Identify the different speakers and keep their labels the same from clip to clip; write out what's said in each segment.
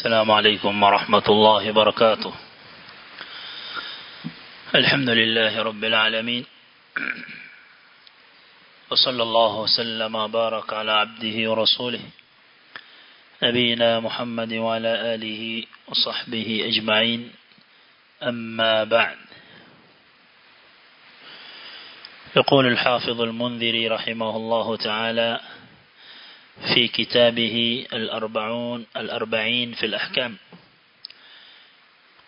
Speaker 1: السلام عليكم ورحمة الله وبركاته. الحمد لله رب العالمين. وصلى الله وسلم وبارك على عبده ورسوله نبينا محمد وعلى آله وصحبه أجمعين. أما بعد. يقول الحافظ المنذري رحمه الله تعالى في كتابه الأربعون الأربعين في الأحكام.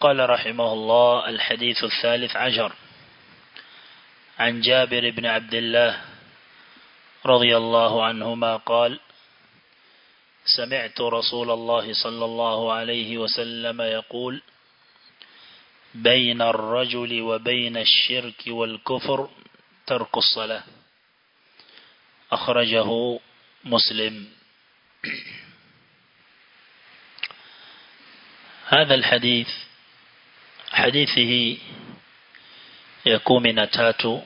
Speaker 1: قال رحمه الله الحديث الثالث عشر. عن جابر بن عبد الله رضي الله عنهما قال سمعت رسول الله صلى الله عليه وسلم يقول بين الرجل وبين الشرك والكفر ترك الصلاة. أخرجه مسلم. هذا الحديث حديثه يكون من تاتو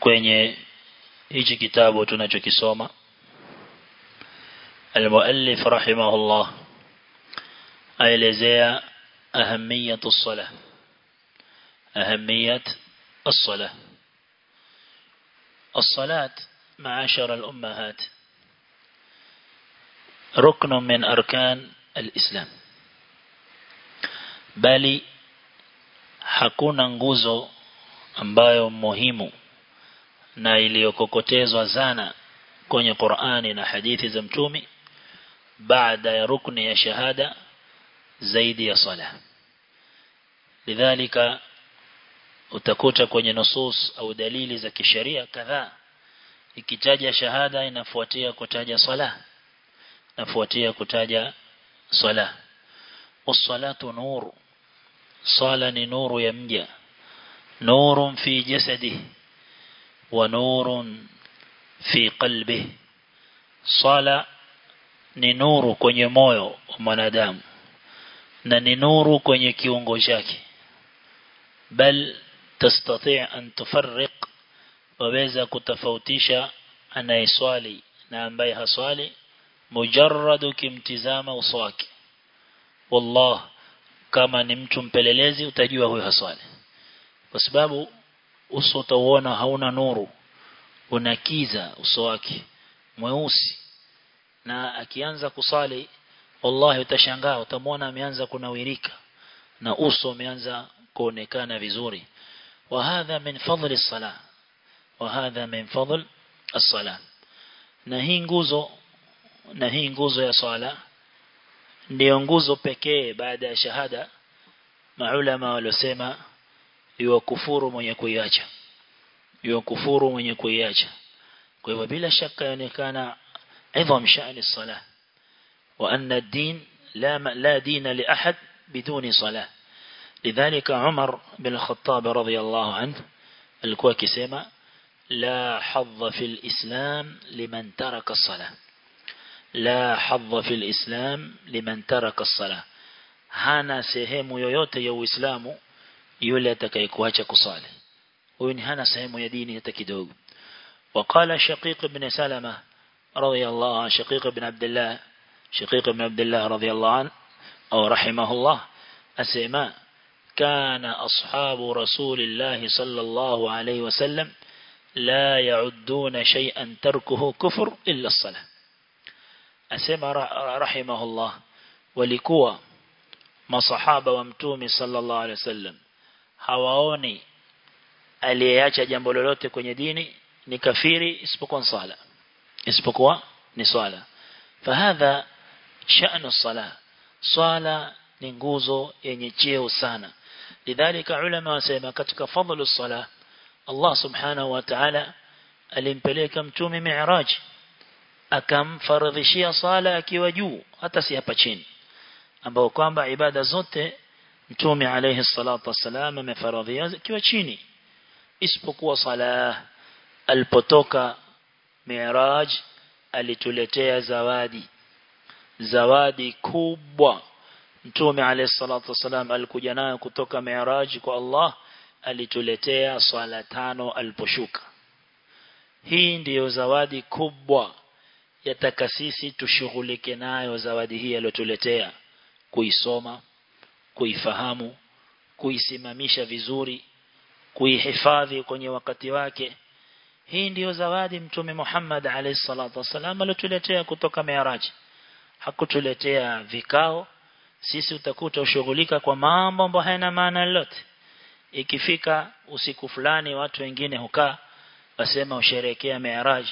Speaker 1: كوني إيجي كتاب وتنجو كسوما المؤلف رحمه الله أي لزي أهمية الصلاة أهمية الصلاة الصلاة معاشر الأمهات ركن من أركان الإسلام bali hakuna nguzo ambayo muhimu na iliyokokotezwa sana kwenye Qur'ani na hadithi za mtume baada ya rukni ya shahada zaidi ya sala lidhalika utakuta kwenye nusus au dalili za kisheria kadhaa ikitaja shahada inafuatia kutaja sala inafuatia kutaja sala usalatu nuru sala ni nuru ya mja. Nurun fi jasadihi wa nurun fi qalbihi sala ni nuru kwenye moyo wa mwanadamu na ni nuru kwenye kiungo chake. Bal tastati' an tufarriq waweza kutofautisha anayeswali na ambaye haswali mujarrad kimtizama uso wake wallah kama ni mtu mpelelezi utajua huyo haswali. Kwa sababu uso utauona hauna nuru unakiza uso wake mweusi. Na akianza kusali wallahi utashangaa utamwona ameanza kunawirika na uso umeanza kuonekana vizuri. Wa hadha min fadli salah وهذا من فضل الصلاة. نهين جوزو نهين جوزو يا صلاة. نهين جوزو بكي بعد شهادة مع علماء والسيما يو كفور من يكوياجا يو كفور من يكوياجا كيف بلا شك يعني كان عظم شأن الصلاة وأن الدين لا, لا دين لأحد بدون صلاة لذلك عمر بن الخطاب رضي الله عنه الكوكي سيما لا حظ في الإسلام لمن ترك الصلاة. لا حظ في الإسلام لمن ترك الصلاة. hana sehemu yoyote ya Uislamu yule atakayekuacha kusali huyu ni hana hata kidogo وقال شقيق بن سلمة رضي الله عن شقيق بن عبد الله شقيق بن عبد الله رضي الله عنه أو رحمه الله أسماء كان أصحاب رسول الله صلى الله عليه وسلم la ya'udduna shay'an tarkuhu kufr illa salah asema rahimahullah walikuwa masahaba wa mtume sallallahu alaihi wasallam hawaoni aliyeacha jambo lolote kwenye dini ni kafiri isipokuwa sala isipokuwa ni swala fahadha sha'nu sala swala ni nguzo yenye cheo sana lidhalika ulama wasema katika fadhlu sala Allah subhanahu wa ta'ala alimpeleka mtume mi'raj akamfaradhishia sala akiwa juu hata si hapa chini ambao kwamba ibada zote mtume alayhi salatu wasalam amefaradhia akiwa chini isipokuwa sala alipotoka Mi'raj alituletea zawadi. Zawadi kubwa Mtume alayhi salatu wasalam alikuja nayo kutoka Mi'raj kwa Allah alituletea swala tano aliposhuka. Hii ndiyo zawadi kubwa yataka sisi tushughulike nayo zawadi hii aliyotuletea kuisoma kuifahamu kuisimamisha vizuri kuihifadhi kwenye wakati wake. Hii ndiyo zawadi mtume Muhammad alayhi salatu wasallam aliyotuletea kutoka Mi'raj. Hakutuletea vikao. Sisi utakuta ushughulika kwa mambo ambayo hayana maana lolote ikifika usiku fulani watu wengine hukaa wasema usherekea Mi'raj.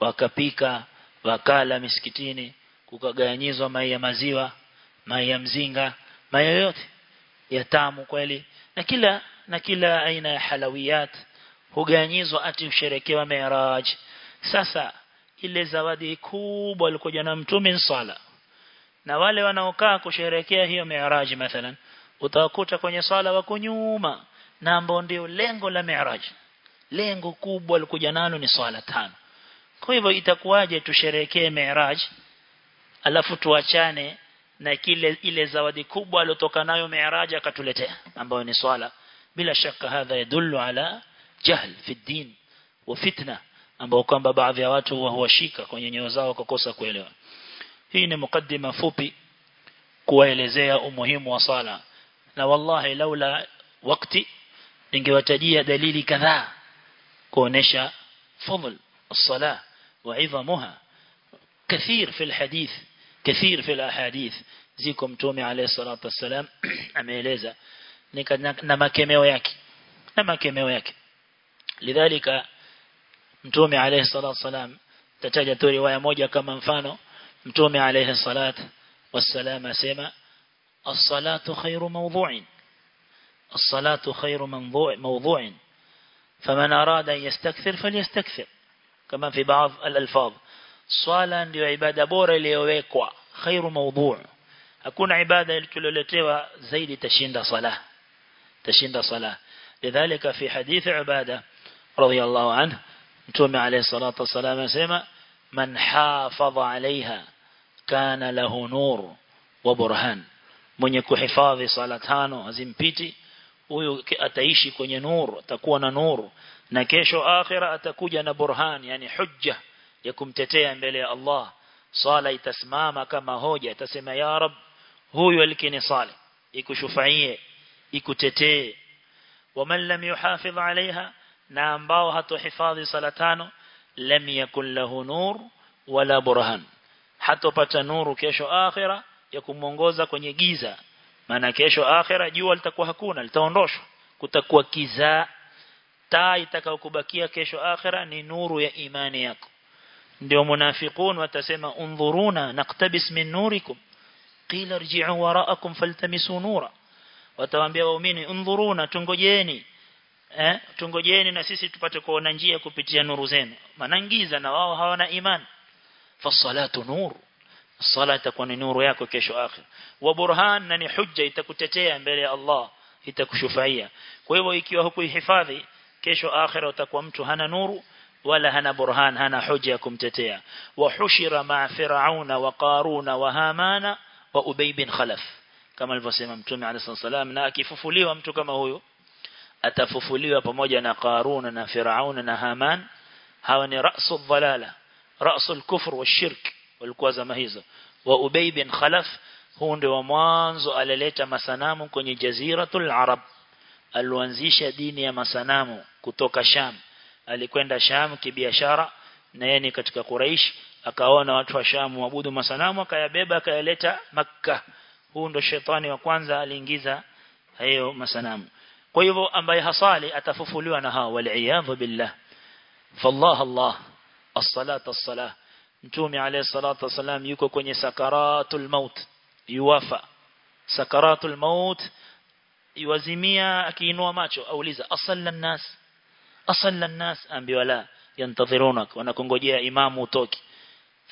Speaker 1: Wakapika wakala misikitini kukaganyizwa mai ya maziwa mai ya mzinga mai yote ya tamu kweli. Na kila na kila aina ya halawiyat huganyizwa ati usherekewa Mi'raj. Sasa ile zawadi kubwa alikuja na mtume sala na wale wanaokaa kusherekea hiyo Mi'raj mathalan utawakuta kwenye sala wako nyuma na ambao ndio lengo la Mi'raj. Lengo kubwa alikuja nalo ni swala tano. Kwa hivyo itakuwaje tusherekee Mi'raj alafu tuachane na kile ile zawadi kubwa aliyotoka nayo Mi'raj akatuletea ambayo ni swala. Bila shaka hadha yadullu ala jahl fi din wa fitna ambao kwamba baadhi ya watu huwashika kwenye nyoyo zao kukosa kuelewa. Hii ni mukaddima fupi kuwaelezea umuhimu wa sala na wallahi laula wakati ningewatajia dalili kadhaa kuonesha fadl الصلاه وعظمها كثير في الحديث كثير في الاحاديث ziko mtume alayhi salatu wasalam ameeleza na makemeo yake na makemeo yake lidhalika mtume alayhi salatu wasalam tataja tu riwaya moja kama mfano mtume alayhi salatu wasalam asema as-salatu khairu mawdu'in as-salatu khairu mawdu'in faman arada an yastakthir falyastakthir kama fi baadhi al-alfaz swala ndio ibada bora iliyowekwa khairu mawdu' hakuna ibada tuliyoletewa zaidi tashinda sala tashinda sala lidhalika fi hadith ibada radiyallahu anhu mtume alayhi salatu wasalam asema man hafadha alaiha kana lahu nur wa burhan mwenye kuhifadhi sala tano azimpiti huyu ataishi kwenye nuru atakuwa na nuru na kesho akhira atakuja na burhan yani hujja ya kumtetea mbele ya Allah sala itasimama kama hoja itasema ya rab huyu alikini sala ikushufaie ikutetee waman lam yuhafidh alaiha na ambao hatohifadhi sala tano lam yakun lahu nur wala burhan hatopata nuru kesho akhira ya kumuongoza kwenye giza maana kesho akhera jua litakuwa hakuna litaondoshwa. Kutakuwa kiza. Taa itakayokubakia kesho akhera ni nuru ya imani yako. Ndio munafiqun watasema undhuruna naqtabis min nurikum qila irji'u wara'akum faltamisu nura. Watawaambia waumini undhuruna tungojeni eh tungojeni na sisi tupate kuona njia kupitia nuru zenu. Maana giza na wao hawana imani. Fasalatu nuru الصلاة تكون نور ياكو كيشو آخر وبرهان نني حجة تكتتيا مبالي الله تكشفعية كويبو يكيو هكو يحفاذي كيشو آخر وتكو أمتو هنا نور ولا هنا برهان هنا حجة كمتتيا وحشر مع فرعون وقارون وهامان وأبي بن خلف كما الفسيم أمتومي عليه الصلاة والسلام ناكي ففولي وأمتو كما هو أتففولي وبموجة نقارون نفرعون نهامان هاوني رأس الضلالة رأس الكفر والشرك walikuwa zama hizo. Wa ubay bin khalaf huu ndio mwanzo alileta masanamu kwenye jaziratul arab. Alianzisha dini ya masanamu kutoka Sham. Alikwenda Sham kibiashara na yeye ni katika Quraish. Akaona watu wa Sham waabudu masanamu akayabeba akayaleta maka huu ndo shetani wa kwanza aliingiza hayo masanamu. Kwa hivyo ambaye hasali atafufuliwa na hao. Wal billah. Fallah Allah. As-salatu as-salah mtume alayhi salatu wasalam yuko kwenye sakaratul maut yuwafa. Sakaratul maut yuwazimia akiinua macho auliza asalla nas asalla nas ambiwa la yantadhirunak wanakongojea imamu utoki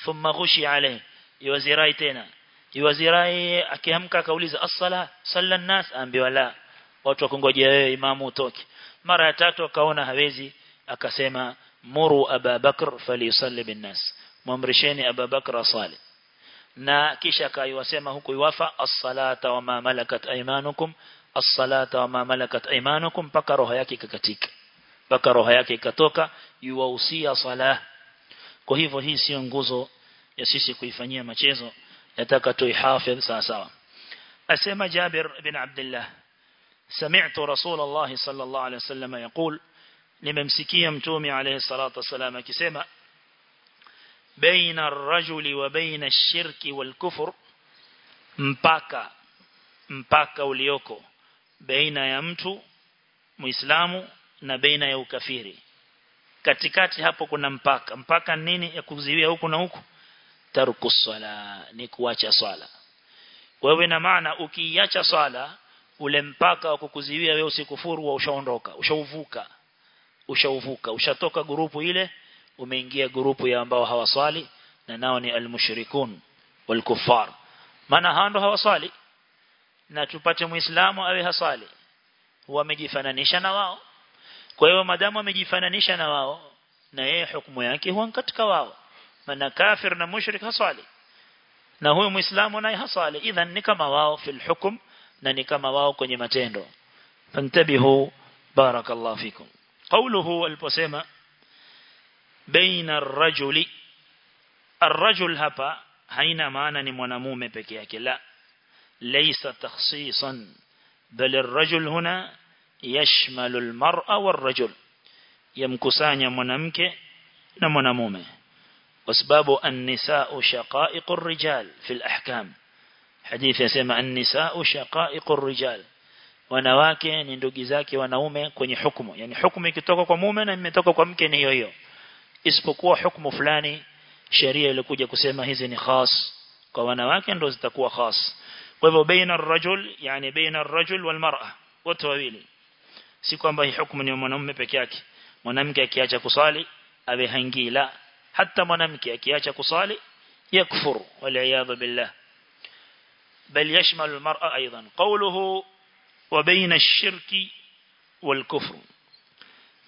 Speaker 1: thumma ghushi alayhi yuwazirai tena. Yuwazirai akiamka akauliza as-sala salla nas ambiwa la watu wakongojea wewe imamu utoki mara ya tatu akaona hawezi akasema muru aba bakr falisalli bin nas muamrisheni aba bakr asali na kisha akaiwasema huku iwafa as-salata wa ma malakat aymanukum as-salata wa ma malakat aymanukum paka roho yake ikakatika paka roho yake ikatoka yuwahusia sala kwa hivyo hii sio nguzo ya sisi kuifanyia machezo yataka tuihafidh sawa sawa asema Jabir bin Abdullah سمعت رسول الله صلى الله عليه وسلم يقول nimemsikia mtume alayhi salatu wasalam akisema baina ar-rajuli wa baina ash-shirki wal-kufr mpaka mpaka ulioko baina ya mtu muislamu na baina ya ukafiri. Katikati hapo kuna mpaka. Mpaka nini ya kuziwia huku na huku? Tarku sala ni kuacha swala. Kwa na maana ukiacha swala ule mpaka wa kukuziwia wewe usikufuru wa ushaondoka ushauvuka ushauvuka ushatoka grupu ile umeingia grupu ya ambao hawaswali na nao ni almushrikun walkuffar. Maana hando hawaswali? Na tupate muislamu awe haswali wamejifananisha na wao. Kwa hiyo madamu wamejifananisha na wao na yeye hukumu yake huwa katika wao. Maana kafir na mushrik haswali na huyo muislamu naye haswali. Idhan ni kama wao fil hukum na ni kama wao kwenye matendo. Fantabihu barakallahu fikum. Qawluhu aliposema بين الرجل الرجل هبا هين مانا نمونموم بكياك لا ليس تخصيصا بل الرجل هنا يشمل المرأة والرجل. يمكسان يمونمك نمونموم وسباب النساء شقائق الرجال في الأحكام. حديث يسمى النساء شقائق الرجال. ونواكي ni ndugu ونومي كوني kwenye يعني yani hukumu ikitoka kwa mume na imetoka kwa mke ni isipokuwa hukumu fulani sheria ilikuja kusema hizi ni khas kwa wanawake ndo zitakuwa khas kwa hivyo baina ar-rajul yani baina ar-rajul wal mar'a wote wawili si kwamba hii hukumu ni mwanamume peke yake mwanamke akiacha kusali awe haingii la hata mwanamke akiacha kusali yakfuru wal billah بل يشمل المرأة أيضا قوله وبين الشرك والكفر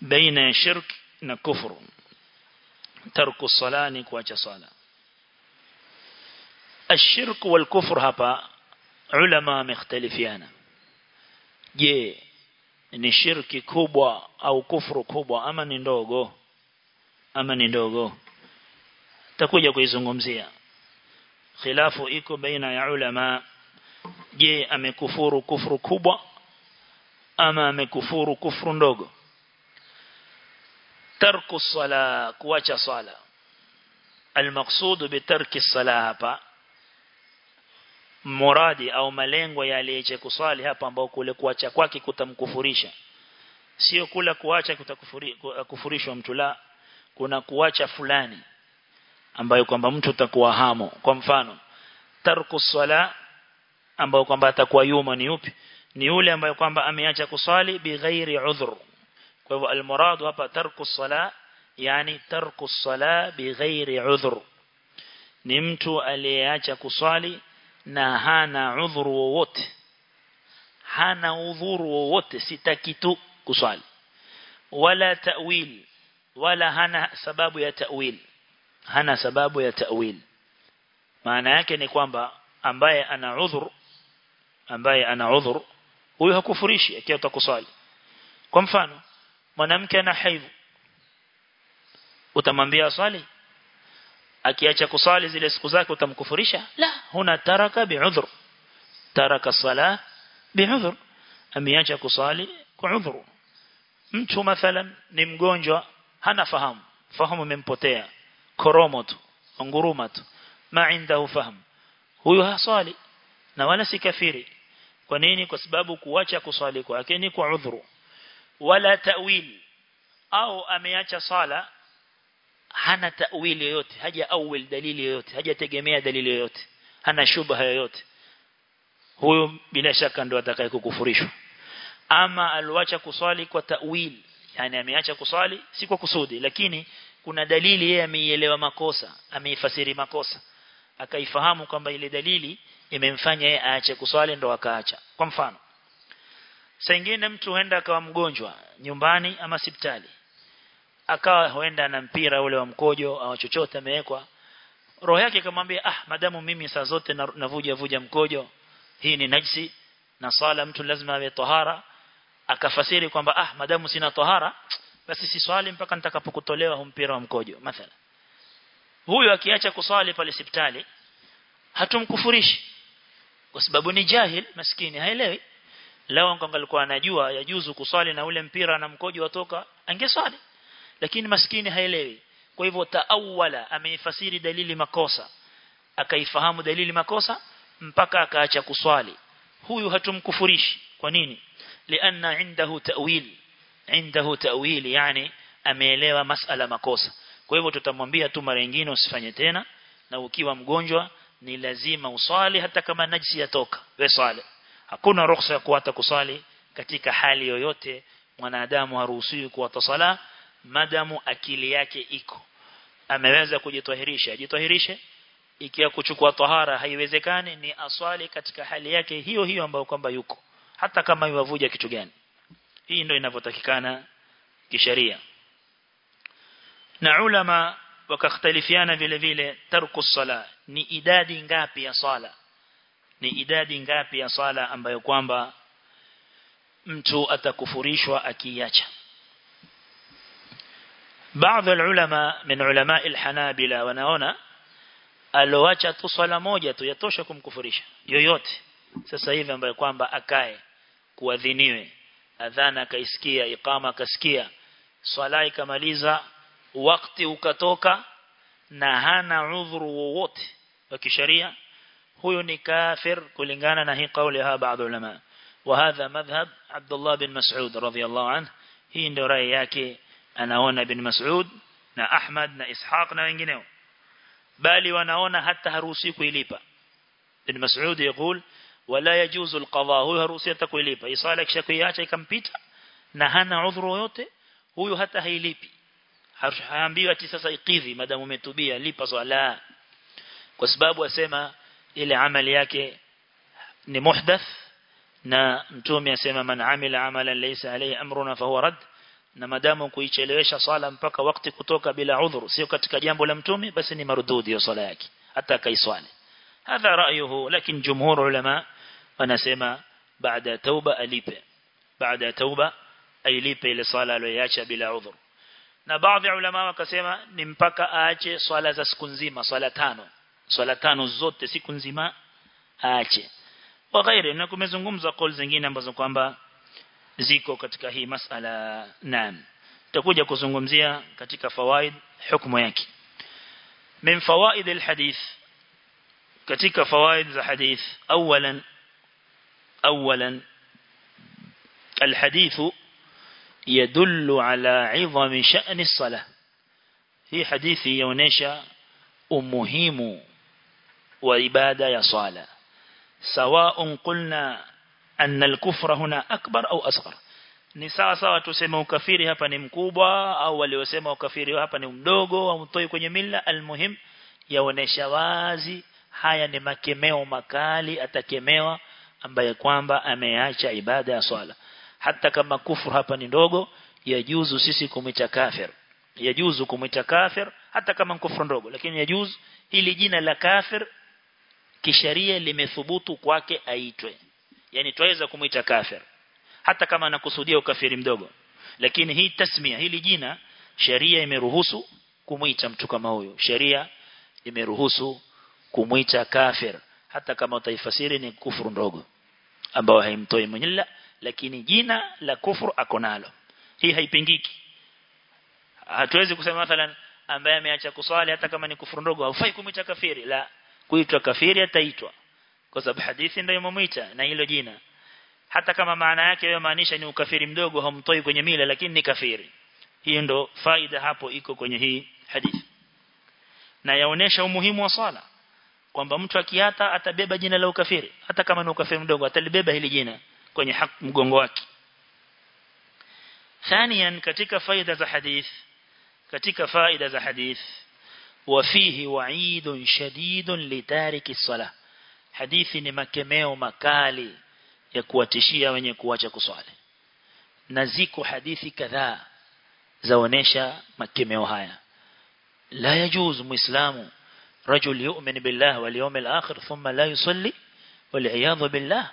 Speaker 1: بين شرك نكفر ترك الصلاة نكواج صلاة الشرك والكفر هبا علماء مختلفين je ni shirki kubwa au kufuru kubwa ama ni ndogo ama ni ndogo takuja kuizungumzia khilafu iko baina ya ulama je amekufuru kufuru kubwa ama amekufuru kufuru ndogo tarku sala kuacha sala المقصود بترك الصلاه hapa muradi au malengo yaliyeche kusali hapa ambao kule kuacha kwake kutamkufurisha sio kula kuacha kutakufurishwa mtu la kuna kuacha fulani ambayo kwamba mtu atakuwa hamo kwa mfano tarku sala ambayo kwamba atakuwa yuma ni upi ni yule ambaye kwamba ameacha kusali bighairi udhur فهو المراد هو ترك الصلاة يعني ترك الصلاة بغير عذر. نمت أليها كصالي نهانا عذر ووت. هانا عذر ووت ستكت كصالي. ولا تأويل ولا هانا سباب تأويل. هانا سباب تأويل. معنى هكي نكوان با أمباي أنا عذر أمباي أنا عذر ويها كفريشي كي تكصالي كم فانو mwanamke ana haidhu utamwambia swali akiacha kusali zile siku zake utamkufurisha? La huna taraka bi'udhr. Taraka sala bi'udhr. Ameacha kusali kwa udhuru mtu mathalan ni mgonjwa hana fahamu. Fahamu imempotea. Koromo tu nguruma tu. Ma indahu fahamu. Huyu haswali na wala si kafiri. Kwa nini? Kwa sababu kuacha kuswali kwake ni kwa udhuru wala ta'wil. Au ameacha sala hana ta'wil yoyote haja awil dalili yoyote hajategemea dalili yoyote hana shubha yoyote. Huyo bila shaka ndo atakaye kukufurishwa. Ama aliacha kuswali kwa ta'wil yani ameacha kuswali si kwa kusudi lakini kuna dalili yeye ameielewa makosa ameifasiri makosa. Akaifahamu kwamba ile dalili imemfanya yeye aache kuswali ndo akaacha. Kwa mfano saa nyingine mtu huenda akawa mgonjwa nyumbani ama hospitali akawa huenda na mpira ule wa mkojo au chochote amewekwa roho yake ikamwambia ah madamu mimi saa zote navuja vuja mkojo hii ni najisi na sala mtu lazima awe tahara akafasiri kwamba ah madamu sina tahara basi si swali mpaka nitakapokutolewa mpira wa mkojo mathala huyo akiacha kuswali pale hospitali hatumkufurishi kwa sababu ni jahil maskini haelewi lao kama alikuwa anajua yajuzu kuswali na ule mpira na mkojo watoka angeswali. Lakini maskini haelewi. Kwa hivyo taawala ameifasiri dalili makosa. Akaifahamu dalili makosa mpaka akaacha kuswali. Huyu hatumkufurishi. Kwa nini? Lianna indahu ta'wil. Indahu ta'wil yani ameelewa masala makosa. Kwa hivyo tutamwambia tu mara nyingine usifanye tena na ukiwa mgonjwa ni lazima uswali hata kama najisi yatoka. Wewe swali hakuna ruhusa ya kuwata kusali katika hali yoyote mwanadamu haruhusiwi kuwata sala madamu akili yake iko. Ameweza kujitahirisha ajitahirishe ikiwa kuchukua tahara haiwezekani ni aswali katika hali yake hiyo hiyo ambayo kwamba yuko. Hata kama iwavuja kitu gani. Hii ndio inavyotakikana kisheria. Na ulama wakakhtalifiana vile vile tarku sala ni idadi ngapi ya sala ni idadi ngapi ya sala ambayo kwamba mtu atakufurishwa akiacha baadhi ulama min ulama al-hanabila wanaona aloacha tu swala moja tu yatosha kumkufurisha yoyote. Sasa hivi ambayo kwamba akae kuadhiniwe adhana akaisikia iqama akasikia swala ikamaliza wakati ukatoka na hana udhuru wowote wa kisheria huyo ni kafir kulingana na hii kauli ya baadhi ulama وهذا مذهب عبد الله بن مسعود رضي الله عنه hii ndio rai yake anaona ibn Mas'ud na Ahmad na Ishaq na wengineo bali wanaona hata haruhusi kuilipa ibn Mas'ud يقول ولا يجوز القضاء huyo haruhusi hata kuilipa isala kisha kuiacha ikampita na hana udhuru yote huyo hata hailipi haambiwi ati sasa ikidhi madamu umetubia lipa swala kwa sababu asema ile amali yake ni muhdath na mtume asema man amila amalan laysa alayhi amruna fahuwa rad na madamu kuichelewesha swala mpaka wakati kutoka bila udhuru sio katika jambo la mtume basi ni marududi ya swala yake hata kaiswali hadha ra'yuhu lakini jumhur ulama wanasema baada tauba alipe baada tauba ailipe ile swala aliyoacha bila udhuru na baadhi ya ulama wakasema ni mpaka aache swala za siku nzima swala tano swala tano zote siku nzima aache wa ghairi na kumezungumza kauli zingine ambazo kwamba ziko katika hii masala naam tutakuja kuzungumzia katika fawaid hukumu yake min fawaid alhadith katika fawaid za hadith awalan awalan الحديث يدل على عظم شأن الصلاة في حديث يونيشا umuhimu ibada ya swala. Sawa qulna anna al-kufra huna akbar au asghar. Ni sawa sawa tuseme ukafiri hapa ni mkubwa au waliosema ukafiri hapa ni mdogo au mtoi kwenye mila almuhim yaonesha wazi haya ni makemeo makali atakemewa ambaye kwamba ameacha ibada ya swala. Hata kama kufuru hapa ni ndogo yajuzu sisi kumwita kafir. Yajuzu kumwita kafir hata kama kufuru ndogo lakini yajuzu ili jina la kafir kisheria limethubutu kwake aitwe. Yani twaweza kumuita kafir hata kama anakusudia ukafiri mdogo. Lakini hii tasmia hili jina sheria imeruhusu kumuita mtu kama huyo. Sheria imeruhusu kumuita kafir hata kama utaifasiri ni kufuru ndogo ambao haimtoi mwenye lakini jina la kufuru akonalo hii haipingiki. Hatuwezi kusema mathalan ambaye ameacha kuswali hata kama ni kufuru ndogo haufai kumuita kafiri. La kuitwa kafiri ataitwa kwa sababu hadithi ndio imemuita na hilo jina hata kama maana yake yamaanisha ni ukafiri mdogo hamtoi kwenye mila lakini ni kafiri hiyo ndo faida hapo iko kwenye hii hadithi na yaonesha umuhimu wa swala kwamba mtu akiata atabeba jina la ukafiri hata kama ni ukafiri mdogo atalibeba hili jina kwenye haki mgongo wake ثانيا katika faida za hadith katika faida za hadith وفيه وعيد شديد لتارك الصلاة. حديث نمكمه مكالي يكوى تشيا وين يكوى جاكو صالح نزيك حديث كذا زونيشا مكمه هايا. لا يجوز مسلم رجل يؤمن بالله واليوم الآخر ثم لا يصلي والعياذ بالله.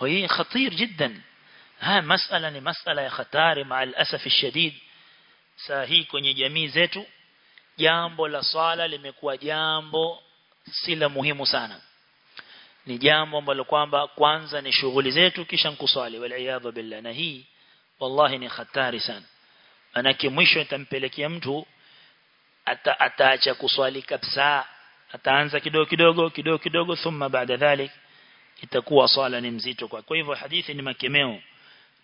Speaker 1: وهي خطير جدا. ها مسألة مسألة خطار مع الأسف الشديد ساهيكو نجمي زيتو. Jambo la swala limekuwa jambo si la muhimu sana. Ni jambo ambalo kwamba kwanza ni shughuli zetu kisha nkuswali wal billah. Na hii wallahi ni hatari sana. Manake mwisho itampelekea mtu ata, ataacha kuswali kabisa ataanza kidogo kidogo kidogo kidogo thumma baada dhalik itakuwa swala ni mzito kwa kwa hivyo hadithi ni makemeo.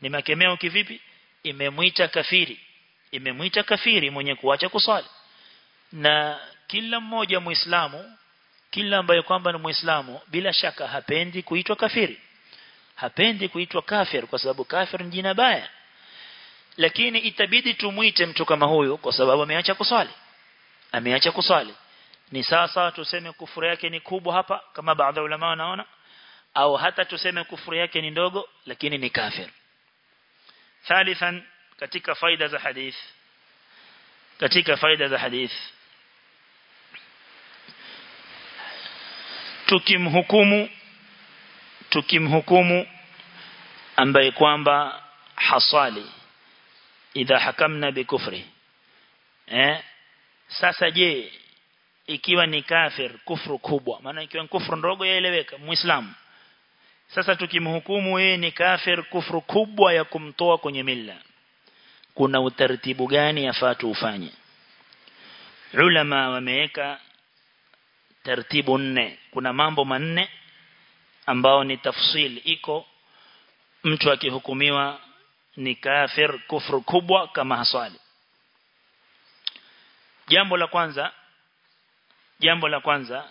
Speaker 1: Ni makemeo kivipi? Imemwita kafiri. Imemwita kafiri mwenye kuacha kuswali na kila mmoja muislamu kila ambaye kwamba ni muislamu bila shaka hapendi kuitwa kafiri. Hapendi kuitwa kafir kwa sababu kafir ni jina baya. Lakini itabidi tumuite mtu kama huyo kwa sababu ameacha kuswali. Ameacha kuswali. Ni sasa tuseme kufuru yake ni kubwa hapa kama baadhi ulama wanaona. Au hata tuseme kufuru yake ni ndogo lakini ni kafir. Thalithan katika faida za hadith. Katika faida za hadith tukimhukumu tukimhukumu ambaye kwamba hasali idha hakamna bikufri eh? Sasa je ikiwa ni kafir kufru kubwa maana ikiwa ni kufru ndogo yaeleweka muislamu. Sasa tukimhukumu yeye ni kafir kufru kubwa ya kumtoa kwenye milla kuna utaratibu gani yafaa ufanye ulama wameweka taratibu nne. Kuna mambo manne ambao ni tafsil. Iko mtu akihukumiwa ni kafir kufru kubwa kama haswali. Jambo la kwanza jambo la kwanza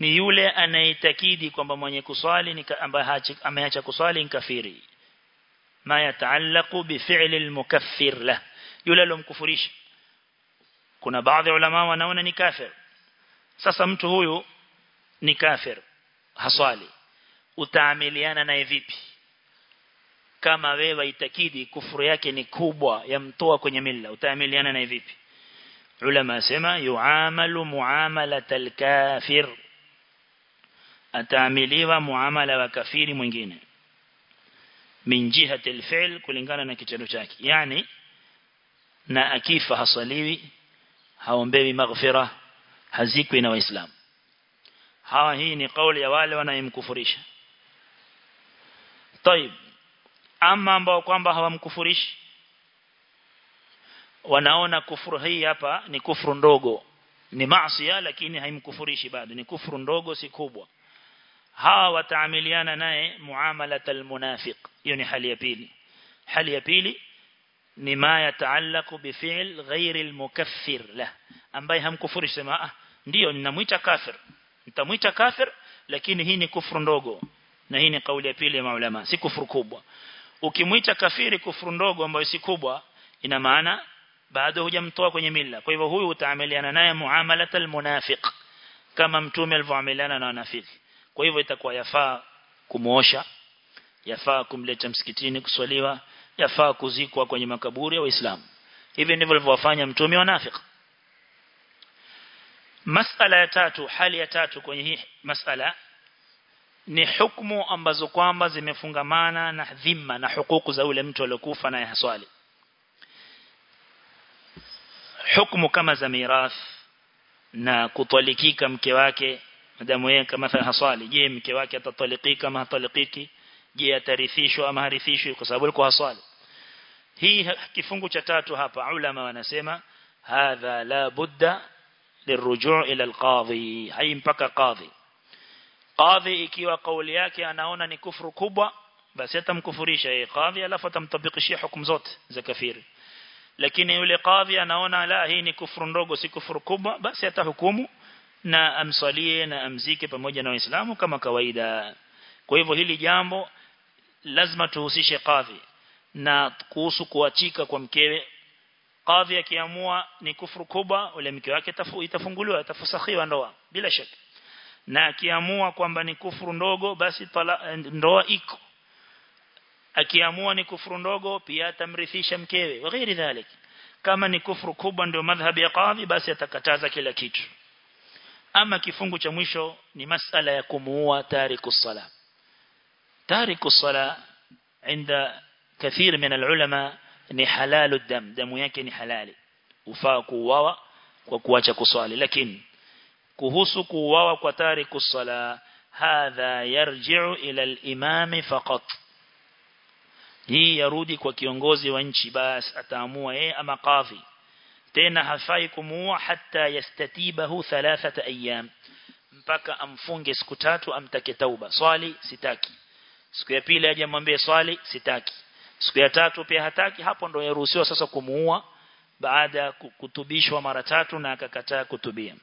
Speaker 1: ni yule anayetakidi kwamba mwenye kuswali ni ambaye ameacha kuswali ni kafiri. Ma yataallaqu bi fi'li al-mukaffir la yule alomkufurisha. Kuna baadhi ya ulama wanaona ni kafir sasa mtu huyu ni kafir haswali. Utaamiliana naye vipi? Kama wewe itakidi kufuru yake ni kubwa yamtoa kwenye milla utaamiliana naye vipi? Ulama asema yuamalu muamalatal kafir ataamiliwa muamala wa kafiri mwingine. Min jihati alfi'l kulingana na kitendo chake. Yani na akifa haswaliwi haombewi maghfira hazikwi na waislamu hawa hii ni kauli ya wale wanayemkufurisha طيب ama ambao kwamba hawamkufurishi wanaona kufuru hii hapa ni kufuru ndogo ni maasi lakini haimkufurishi bado ni kufuru ndogo si kubwa hawa wataamiliana naye muamalatal munafiq hiyo ni hali ya pili hali ya pili ni ma yataallaqu bi fi'l ghairi al-mukaffir la ambaye hamkufurishi sema ah ndio ninamuita kafir. Nitamuita kafir lakini hii ni kufuru ndogo. Na hii ni kauli ya pili ya maulama si kufuru kubwa. Ukimuita kafiri kufuru ndogo ambayo si kubwa ina maana bado hujamtoa kwenye mila. Kwa hivyo huyu utaamiliana naye muamalatal munafiq kama mtume alivyoamiliana na wanafiki. Kwa hivyo itakuwa yafaa kumuosha yafaa kumleta msikitini kuswaliwa yafaa kuzikwa kwenye makaburi ya waislamu. Hivi ndivyo alivyowafanya mtume wanafiki masala ya tatu hali ya tatu kwenye hii masala ni hukumu ambazo kwamba zimefungamana na dhima na hukuku za ule mtu aliyokufa na haswali. Hukumu kama za mirath na kutalikika mke wake madamu yeye kama haswali. Je mke wake atatalikika ama hatalikiki je atarithishwa ama harithishwi kwa sababu alikuwa haswali? Hii kifungu cha tatu hapa ulama wanasema hadha la budda lirujuu ila alqadhi hai mpaka qadhi qadhi ikiwa kauli yake anaona ni kufuru kubwa basi atamkufurisha yeye qadhi alafu atamtabikishia hukumu zote za kafiri. Lakini yule qadhi anaona la hii ni kufuru ndogo si kufuru kubwa basi atahukumu na amsalie na amzike pamoja na waislamu kama kawaida. Kwa hivyo hili jambo lazima tuhusishe qadhi na kuhusu kuachika kwa mkewe qadhi akiamua ni kufuru kubwa ule mke wake itafunguliwa itafusakhiwa ndoa bila shaka. Na akiamua kwamba ni kufuru ndogo basi ndoa iko. Akiamua ni kufuru ndogo pia atamrithisha mkewe wa ghairi dhalik. Kama ni kufuru kubwa ndio madhhabi ya qadhi basi atakataza kila kitu. Ama kifungu cha mwisho ni masala ya kumuua tariku sala tariku sala inda kathir min alulama ni halalu dam. Damu yake ni halali. Ufaa kuuawa kwa kuacha kuswali. Lakini kuhusu kuuawa kwa tariku sala hadha yarji'u ila al-imam faqat. Hii yarudi kwa kiongozi wa nchi bas ataamua yeye ama kadhi tena hafai kumuua hata yastatibahu thalathata ayyam. Mpaka amfunge siku tatu amtake tauba. Swali sitaki. Siku ya pili aje amwambie swali sitaki siku ya tatu pia hataki hapo ndo yaruhusiwa sasa kumuua baada ya kutubishwa mara tatu na akakataa kutubia.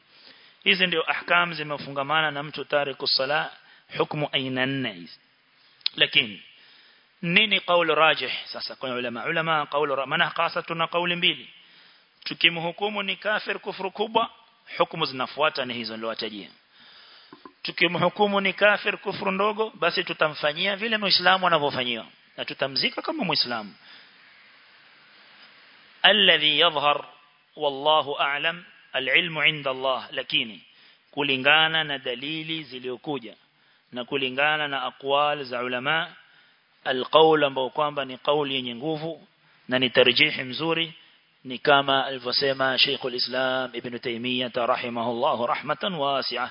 Speaker 1: Hizi ndio ahkam zimefungamana na mtu tariku sala hukumu aina nne hizi. Lakini nini kauli rajih? Sasa kwa ulama ulama kauli maana hasa tuna kauli mbili. Tukimhukumu ni kafir kufuru kubwa hukumu zinafuata ni hizo niliowatajia tukimhukumu ni kafir kufuru ndogo basi tutamfanyia vile muislamu anavyofanyiwa na tutamzika kama muislamu alladhi yadhhar wallahu a'lam alilmu inda Allah lakini kulingana na dalili ziliokuja na kulingana na aqwal za ulama alqaul ambao kwamba ni kauli yenye nguvu na ni tarjihi mzuri ni kama alivyosema Sheikh al-Islam Ibn Taymiyyah rahimahullah rahmatan wasi'ah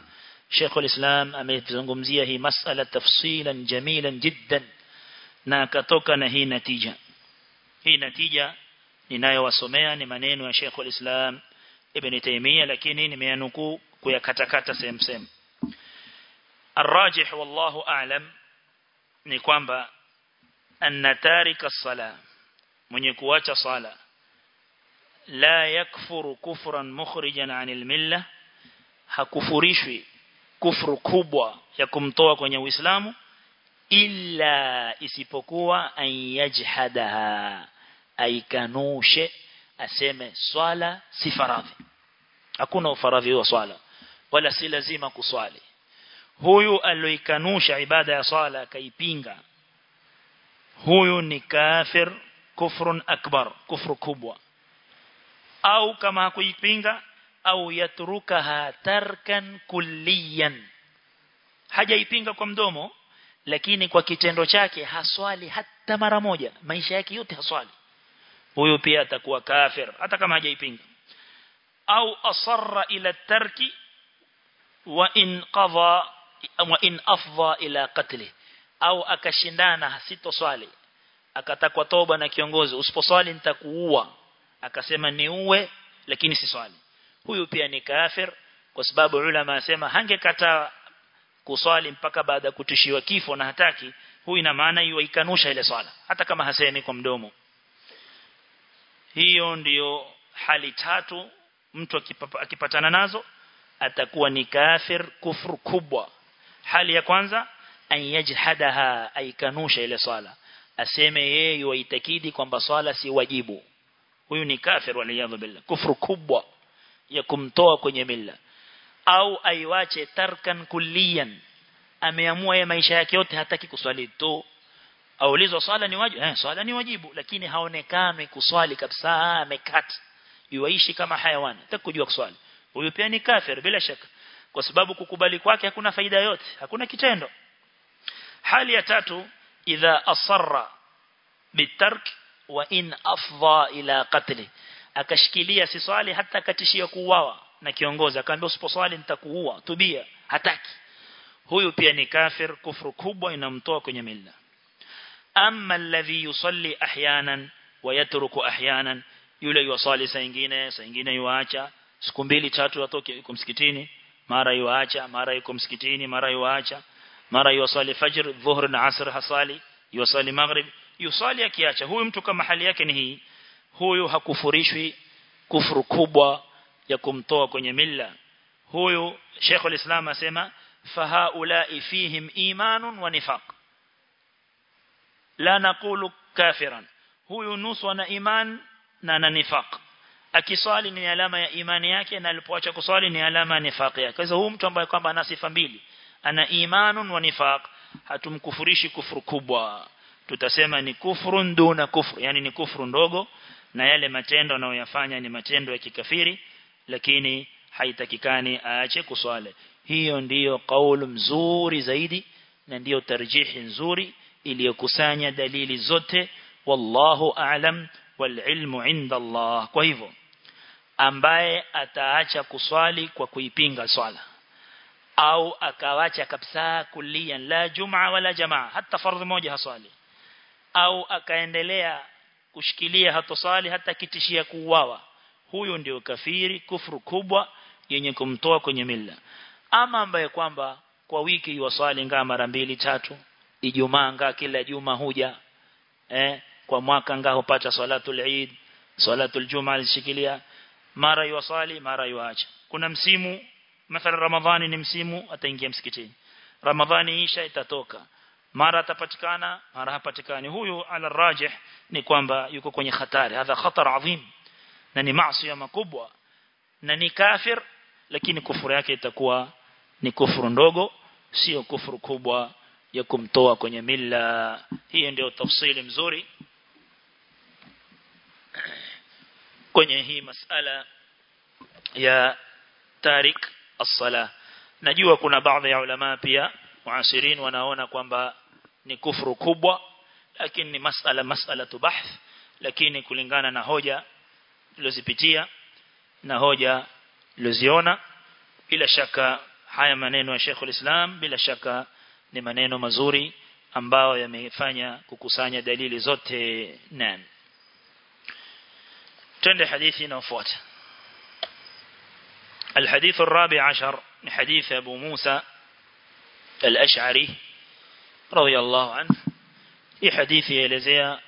Speaker 1: Sheikh al-Islam amezungumzia hii masala tafsilan jamilan jiddan na akatoka na hii natija hii natija ninayowasomea ni maneno ya Sheikh al-Islam Ibn Taymiyyah lakini nimeyanukuu kuyakatakata sehemu sehemu الراجح والله أعلم ni kwamba anna tarika sala mwenye kuacha sala la yakfuru kufran mukhrijan anil milla hakufurishwi kufuru kubwa ya kumtoa kwenye Uislamu illa isipokuwa an yajhadaha aikanushe aseme swala si faradhi. Hakuna ufaradhi wa swala wala si lazima kuswali. Huyu aloikanusha ibada ya swala akaipinga huyu ni kafir kufrun akbar kufru kubwa. Au kama hakuipinga au yatrukaha tarkan kulliyan. Hajaipinga kwa mdomo lakini kwa kitendo chake haswali hata mara moja. Maisha yake yote haswali. Huyo pia atakuwa kafir hata kama hajaipinga. Au asarra ila tarki wa in qadha wa in afdha ila qatli. Au akashindana hasitoswali akatakwa toba na kiongozi. Usiposwali nitakuua. Akasema niue lakini si swali huyu pia ni kafir kwa sababu ulama asema hangekataa kuswali mpaka baada ya kutishiwa kifo na hataki huyu ina maana ikanusha ile swala hata kama hasemi kwa mdomo. Hiyo ndiyo hali tatu mtu akipatana nazo atakuwa ni kafir kufru kubwa. Hali ya kwanza an yajhadaha aikanusha ile swala. Aseme yeye yuitakidi kwamba swala si wajibu. Huyu ni kafir waliyadhu billah. Kufru kubwa ya kumtoa kwenye milla au aiwache tarkan kulliyan. Ameamua ya maisha yake yote hataki kuswali tu. Aulizwa swala ni wajibu? Eh swala ni wajibu lakini haonekani kuswali kabisa. Amekata yuishi kama hayawani takujua kuswali. Huyu pia ni kafir bila shaka. Kwa sababu kukubali kwake hakuna faida yote hakuna kitendo. Hali ya tatu idha asarra bitark wa in afdha ila qatli. Akashikilia si swali hata katishia kuuawa na kiongozi akaambia usiposwali nitakuua tubia. Hataki. Huyu pia ni kafir kufru kubwa inamtoa kwenye milla amma alladhi yusalli ahyanan wa yatruku ahyanan yule yusali saa nyingine saa nyingine yuacha siku mbili tatu atoke yuko msikitini mara yuacha mara yuko msikitini mara yuacha mara yusali fajr dhuhr na asr hasali yusali maghrib. Yusali akiacha. Huyu mtu kama hali yake ni hii. Huyu hakufurishwi kufuru kubwa ya kumtoa kwenye milla huyu Sheikh al-Islam asema fahaulai fihim imanun wa nifaq. La naqulu kafiran. Huyu nusu ana iman na ana nifaq. Akiswali ni alama ya imani yake na alipoacha kuswali ni alama ya nifaq yake. Kwa hiyo huyu mtu ambaye kwamba ana sifa mbili ana imanun wa nifaq hatumkufurishi kufuru kubwa. Tutasema ni kufrun duna kufru yani ni kufru ndogo na yale matendo anayoyafanya ni matendo ya kikafiri lakini haitakikani aache kuswali. Hiyo ndiyo kaulu mzuri zaidi na ndiyo tarjihi nzuri iliyokusanya dalili zote. Wallahu a'lam wal ilmu inda Allah. Kwa hivyo ambaye ataacha kuswali kwa kuipinga swala au akawacha kabisa kulian la jumaa wala jamaa hata fardhi moja haswali au akaendelea kushikilia hatosali hata kitishia kuuawa huyo ndio kafiri kufru kubwa yenye kumtoa kwenye mila. Ama ambaye kwamba kwa wiki yuwasali ngaa mara mbili tatu ijumaa ngaa kila juma huja eh kwa mwaka ngaa hupata salatul eid salatul jumaa alishikilia mara yuwasali mara yuacha kuna msimu mathalan ramadhani ni msimu ataingia msikitini. Ramadhani isha itatoka. Mara atapatikana mara hapatikani. Huyu ala rajih ni kwamba yuko kwenye hatari hadha khatar adhim na ni maasi makubwa na ni kafir lakini kufuru yake itakuwa ni kufuru ndogo sio kufuru kubwa ya kumtoa kwenye milla hiyo ndio tafsiri mzuri kwenye hii masala ya tarik as-sala najua kuna baadhi ya ulama pia muasirin wanaona kwamba ni kufuru kubwa lakini ni masala masala bahth lakini kulingana na hoja tulizozipitia na hoja tulizoziona bila shaka haya maneno ya Sheikh islam bila shaka ni maneno mazuri ambao yamefanya kukusanya dalili zote nane twende hadithi inayofuata الحديث الرابع عشر من حديث أبو موسى الأشعري رضي الله عنه في حديث يلزي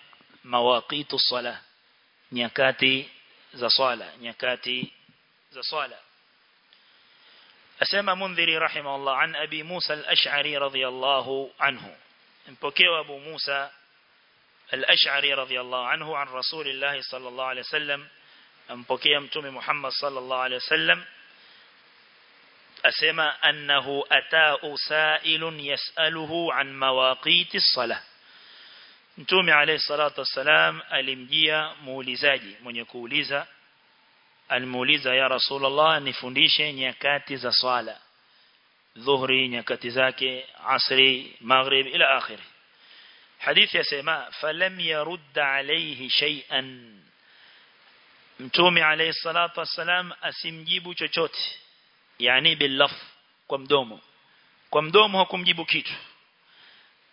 Speaker 1: مواقيت الصلاة نيكاتي za swala nyakati za swala asema mundhiri rahimahullah an abi Musa al-Ash'ari radiyallahu anhu mpokewa Abu Musa al-Ash'ari radiyallahu anhu an Rasulillah sallallahu alayhi wasallam ampokea mtume Muhammad sallallahu alayhi wasallam asema annahu ata'u sa'ilun yas'aluhu an mawaqiti as-salah Mtume alayhi salatu wassalam alimjia muulizaji mwenye kuuliza alimuuliza ya Rasulullah nifundishe nyakati za swala dhuhri nyakati zake asri maghrib ila akhiri. Hadithi yasema falam yarud alayhi shay'an. Mtume alayhi salatu wassalam asimjibu chochote yani bil kwa mdomo. Kwa mdomo hakumjibu kitu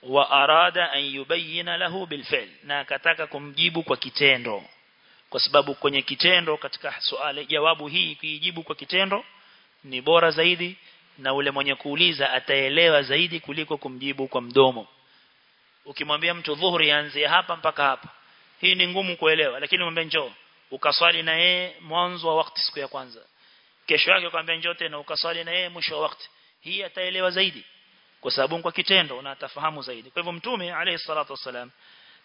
Speaker 1: wa arada an yubayyana lahu bilfi'l na akataka kumjibu kwa kitendo. Kwa sababu kwenye kitendo katika swali jawabu hii kuijibu kwa kitendo ni bora zaidi na ule mwenye kuuliza ataelewa zaidi kuliko kumjibu kwa mdomo. Ukimwambia mtu dhuhuri anzie hapa mpaka hapa. Hii ni ngumu kuelewa lakini mwambie njoo ukaswali na yeye mwanzo wa wakati siku ya kwanza. Kesho yake ukamwambia njoo tena ukaswali na yeye mwisho wa wakati. Hii ataelewa zaidi kwa sababu kwa kitendo na atafahamu zaidi. Kwa hivyo mtume alayhi salatu wasalam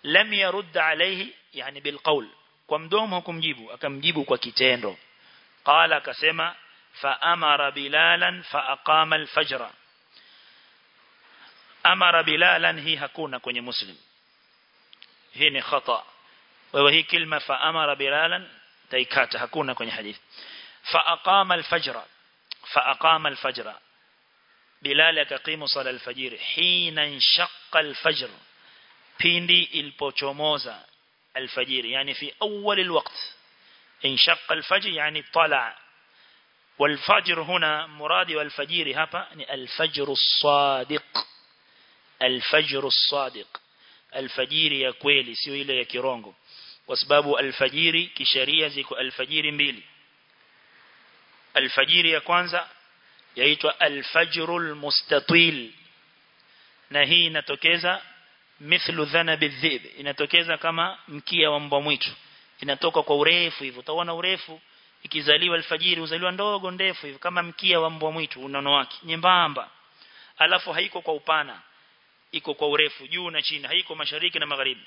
Speaker 1: lam yarud alayhi yani bilqaul kwa mdomo hakumjibu akamjibu kwa kitendo. Qala akasema fa amara bilalan fa aqama alfajr amara bilalan hii hakuna kwenye muslim. Hii ni khata. Wewe hii kilma fa amara bilalan taikata hakuna kwenye hadithi fa aqama alfajr fa aqama alfajr بلال يقيم صلاة الفجر. حين انشق الفجر بيندي البوشوموزا الفجر. يعني في أول الوقت انشق الفجر يعني طلع. والفجر هنا مراد والفجر هابا يعني الفجر الصادق. الفجر الصادق. الفجر يا كويلي سيويلة يا كيرونغو. وسباب الفجر كشريزك الفجر ميلي. الفجر يا كوانزا yaitwa alfajrul mustatil. Na hii inatokeza mithlu dhanabi dhib. Inatokeza kama mkia wa mbwa mwitu. Inatoka kwa urefu hivyo. Utaona urefu ikizaliwa alfajiri uzaliwa ndogo ndefu hivyo. Kama mkia wa mbwa mwitu unono wake. Nyembamba. Alafu haiko kwa upana iko kwa urefu. Juu na chini haiko mashariki na magharibi.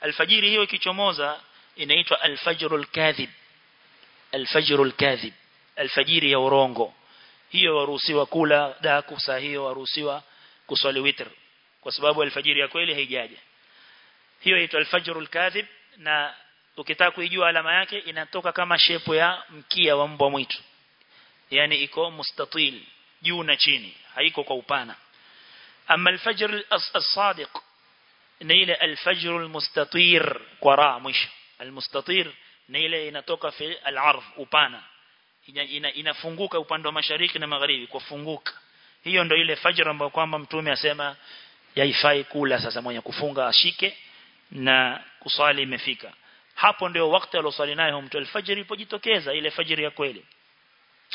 Speaker 1: Alfajiri hiyo ikichomoza inaitwa alfajrul kadhib. Alfajrul kadhib. Alfajiri ya urongo hiyo waruhusiwa kula daku saa hiyo waruhusiwa kuswali witr. Kwa sababu alfajiri ya kweli haijaja. Hiyo inaitwa alfajrul kadhib na ukitaka kuijua alama yake inatoka kama shepo ya mkia wa mbwa mwitu. Yani iko mustatil juu na chini haiko kwa upana. Ama alfajr as-sadiq ni ile alfajr almustatir kwa ra mwisho. Almustatir ni ile inatoka fi al-arf upana ina, ina, inafunguka upande wa mashariki na magharibi kufunguka. Hiyo ndio ile fajr ambayo kwamba mtume asema yaifai kula sasa mwenye kufunga ashike na kusali imefika. Hapo ndio wakati aloswali nayo mtu alfajr ilipojitokeza ile fajr ya kweli.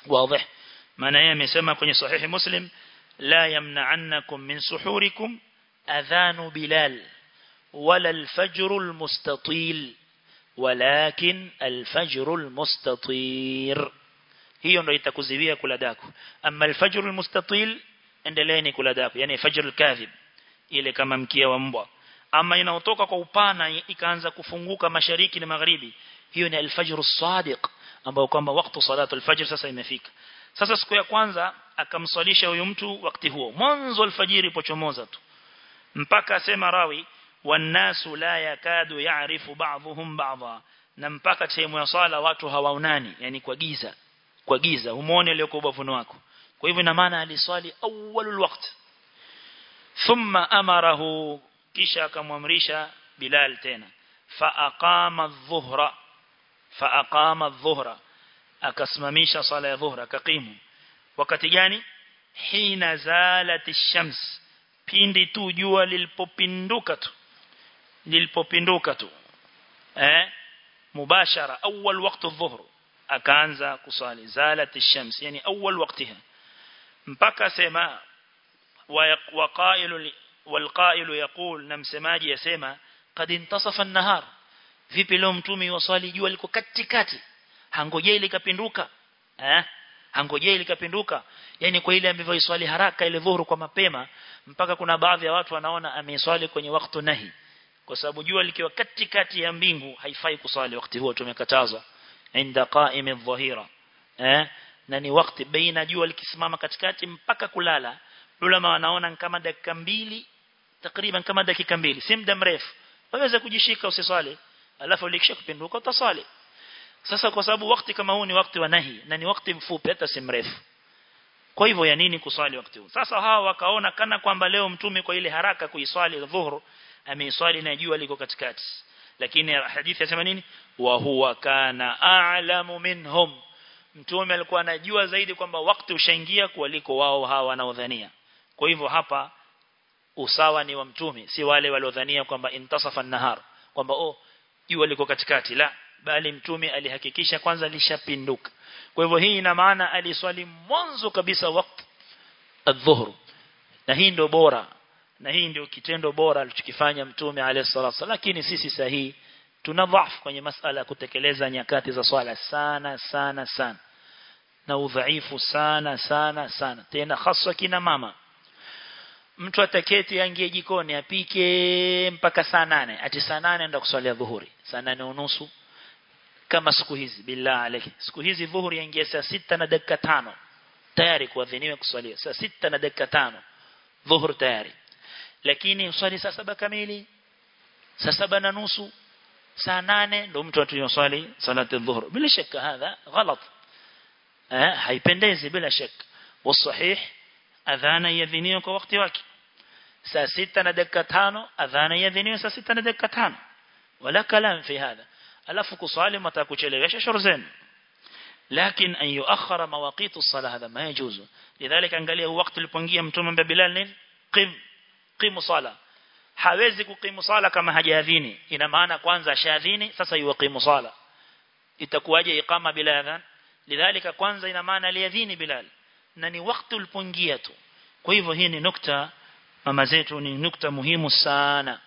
Speaker 1: Wazi. Maana yeye amesema kwenye sahihi muslim la yamna'annakum min suhurikum adhanu bilal wala alfajr almustatil walakin alfajru almustatir hiyo ndio itakuziwia kula daku. Amma alfajr almustatil endeleeni kula daku. Yani fajr alkadhib ile kama mkia wa mbwa. Ama inaotoka kwa upana ikaanza kufunguka mashariki na magharibi hiyo ni alfajr as-sadiq ambao kwamba wakati salatu alfajr sasa imefika. Sasa siku ya kwanza akamswalisha huyo mtu wakati huo. Mwanzo alfajiri pochomoza tu. Mpaka asema rawi wanasu la yakadu ya'rifu ba'dhum ba'dha. Na mpaka sehemu ya swala watu hawaonani yani kwa giza kwa giza humuone aliyoko ubavuni wako. Kwa hivyo ina maana aliswali awwalul waqt. Thumma amarahu kisha akamwamrisha Bilal tena. Fa aqama adh-dhuhra fa aqama adh-dhuhra akasimamisha sala ya dhuhra akaqimu. Wakati gani? Hina zalat ash-shams pindi tu jua lilipopinduka tu lilipopinduka tu. Eh mubashara awwal waqt adh-dhuhr akaanza kuswali. Zalat ash-shams yani awwal waqtiha. Mpaka sema wa qailu wal qailu yaqul na msemaji yasema qad intasafa an-nahar. Vipi leo mtume waswali jua liko katikati? Hangojei likapinduka? Eh? Hangojei likapinduka? Yani kwa ile ambayo iswali haraka ile dhuhuru kwa mapema mpaka kuna baadhi ya watu wanaona ameiswali kwenye waktu nahi. Kwa sababu jua likiwa katikati ya mbingu haifai kuswali wakati huo tumekatazwa inda qa'im adh-dhahira. Eh? Na ni wakati baina jua likisimama katikati mpaka kulala ulama wanaona kama dakika mbili takriban kama dakika mbili si muda mrefu. Waweza kujishika usiswali sasa kwa sababu wakati kama huu ni wakati wa nahi na ni wakati mfupi hata si mrefu. Kwa hivyo ya nini kuswali wakati huu? Sasa hawa wakaona kana kwamba leo mtume kwa ile haraka kuiswali dhuhur ameiswali na jua liko katikati. Lakini hadithi yasema nini wa huwa kana a'lamu minhum. Mtume alikuwa anajua zaidi kwamba wakati ushaingia kuliko wao hawa wanaodhania. Kwa hivyo hapa usawa ni wa mtume si wale waliodhania kwamba intasafa nahar kwamba oh jua liko katikati. La bali mtume alihakikisha kwanza lishapinduka. Kwa hivyo hii ina maana aliswali mwanzo kabisa wakati adhuhur na hii ndio bora na hii ndio kitendo bora alichokifanya mtume alayhi salatu lakini sisi sahihi tuna dhaifu kwenye masala ya kutekeleza nyakati za swala sana sana sana. Na udhaifu sana sana sana. Tena hasa kina mama. Mtu ataketi aingie jikoni apike mpaka saa nane. Ati saa nane enda kuswalia dhuhuri saa nane unusu. Kama siku hizi billah alayhi. Siku hizi dhuhuri yaingia saa sita na dakika tano. Tayari kuadhiniwa kuswalia saa sita na dakika tano. Dhuhuri tayari. Lakini uswali saa saba kamili saa saba na nusu سانانه لو متو تصلي صلاة الظهر. بلا شك هذا غلط. آه، ها هيبندزي بلا شك. والصحيح اذانا يذنيو في وقت وقتي ساعه 6 دقيقه 5 اذانا يذنيو ساعه 6 دقيقه 5 ولا كلام في هذا. الاف كصلي متى كتشلغش شرزن لكن أن يؤخر مواقيت الصلاة هذا ما يجوز. لذلك انغاليه وقت اللي بونجيه متومه بلال قم. قم صلاة. hawezi kukimu sala kama hajaadhini ina maana kwanza ashadhini sasa yuqimu sala itakuwaje iqama bila adhan lidhalika kwanza ina maana aliadhini Bilal na ni wakati ulipoingia tu kwa hivyo hii ni nukta mama zetu ni nukta muhimu sana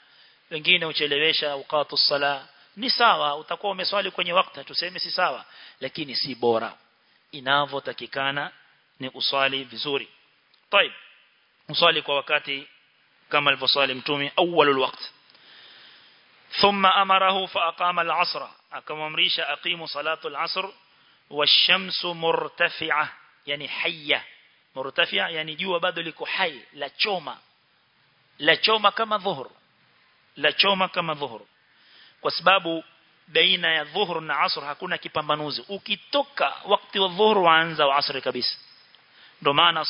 Speaker 1: wengine uchelewesha ukatu sala ni sawa utakuwa umeswali kwenye wakati tuseme si sawa lakini si bora inavyotakikana ni uswali vizuri طيب uswali kwa wakati kama الفصال متومي أول الوقت. ثم أمره فأقام العصر. أكما أمريش أقيم صلاة العصر والشمس مرتفعة يعني حية. مرتفعة يعني جوا bado liko hai la choma la choma kama dhuhur la choma kama dhuhur kwa sababu baina ya dhuhur na asr hakuna kipambanuzi ukitoka wakati wa dhuhur waanza wa asr kabisa ndio maana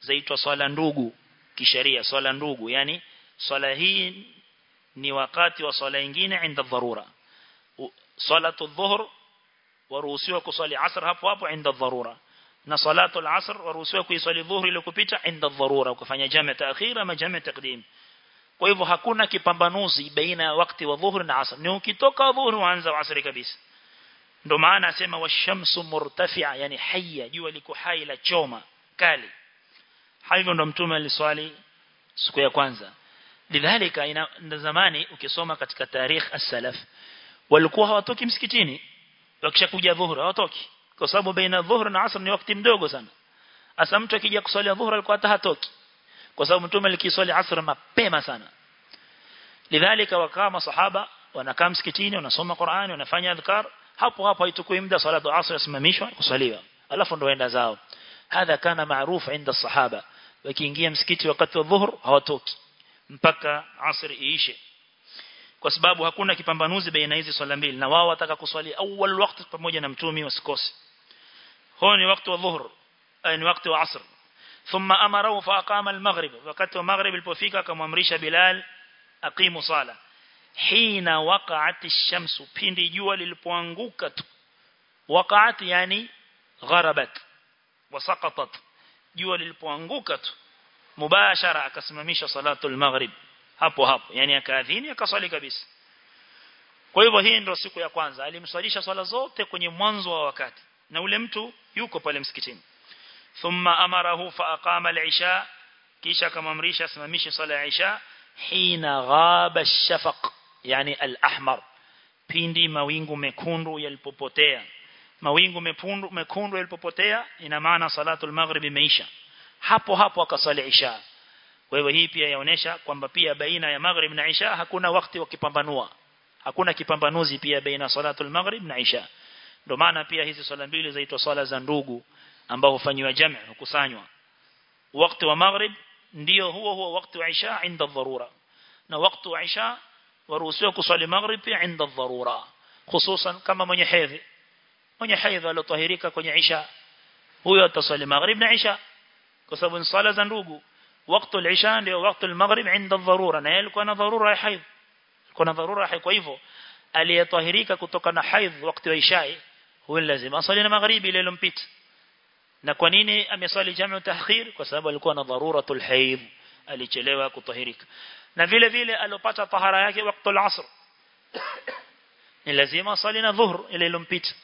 Speaker 1: zaitwa swala ndugu kisheria swala ndugu. Yani swala hii ni wakati wa swala nyingine inda dharura. Salatu dhuhr waruhusiwa kuswali asr hapo hapo inda dharura. Na salatu al-asr waruhusiwa kuiswali dhuhri ile kupita inda dharura ukafanya jamaa taakhir ama jamaa taqdim. Kwa hivyo hakuna kipambanuzi baina ya wakati wa dhuhri na asr. Ni ukitoka dhuhri uanza asr kabisa. Ndio maana asema washamsu murtafi'a yani hayya jua liko hai la choma kali hivyo ndo mtume aliswali siku ya kwanza. Lidhalika ina zamani ukisoma katika tarikh as-salaf walikuwa hawatoki msikitini. Wakishakuja dhuhuri hawatoki. Kwa sababu baina dhuhuri na asr ni wakati mdogo sana. Asa mtu akija kuswali dhuhuri alikuwa hata kwa sababu mtume alikiswali asr mapema sana. Lidhalika wakaa masahaba wanakaa msikitini wanasoma Qur'ani wanafanya adhkar. Hapo hapo haitukui muda salatu asr yasimamishwa kuswaliwa. Alafu ndo waenda zao هذا كان معروف عند الصحابة. وكين جيم سكتي وقت الظهر هو توكي. مبكى عصر إيشة كسباب هكونا كي بمبنوز بين أيزي صلى الله عليه وسلم كسوالي أول وقت بموجة نمتومي وسكوس هوني وقت الظهر أين وقت العصر ثم أمره فأقام المغرب وقت المغرب البوفيكا كممرش بلال أقيم صالة حين وقعت الشمس بين جوال البوانغوكة وقعت يعني غربت wasaqatat jua lilipoanguka tu mubashara akasimamisha salatu al-maghrib hapo hapo yani akaadhini akaswali kabisa kwa hivyo hii ndio siku ya kwanza alimswalisha swala zote kwenye mwanzo wa wakati na ule mtu yuko pale msikitini thumma amarahu fa aqama al-isha kisha akamamrisha asimamishe swala ya isha hina ghaba ash-shafaq yani al-ahmar pindi mawingu mekundu yalipopotea mawingu mekundu mekundu yalipopotea ina maana salatu al-maghrib imeisha. Hapo hapo akasali isha. Hivyo hii pia yaonesha kwamba pia baina ya maghrib na isha hakuna wakati wa kipambanua. Hakuna kipambanuzi pia baina salatu al-maghrib na isha. Ndio maana pia hizi swala mbili zaitwa swala za ndugu ambao hufanywa jamii hukusanywa. Wakati wa maghrib ndio huo huo wakati wa isha inda dharura. Na wakati wa isha waruhusiwa kuswali maghrib pia inda dharura. Hususan kama mwenye hedhi mwenye haidha alotahirika kwenye isha huyo ataswali maghrib na isha. Kwa sababu ni swala za ndugu. Wakati wa isha ndio wakati wa maghrib inda dharura na yeye na dharura ya hedhi kuna dharura hai kwa hivyo aliyetahirika kutoka na haidh wakati wa isha huyo lazima asali na magharibi ile ilompita na kwa nini ameswali jamu tahkhir kwa sababu alikuwa na dharuratul haidh alichelewa kutahirika na vile vile alopata tahara yake wakati al-asr ni lazima asali na dhuhur ile ilompita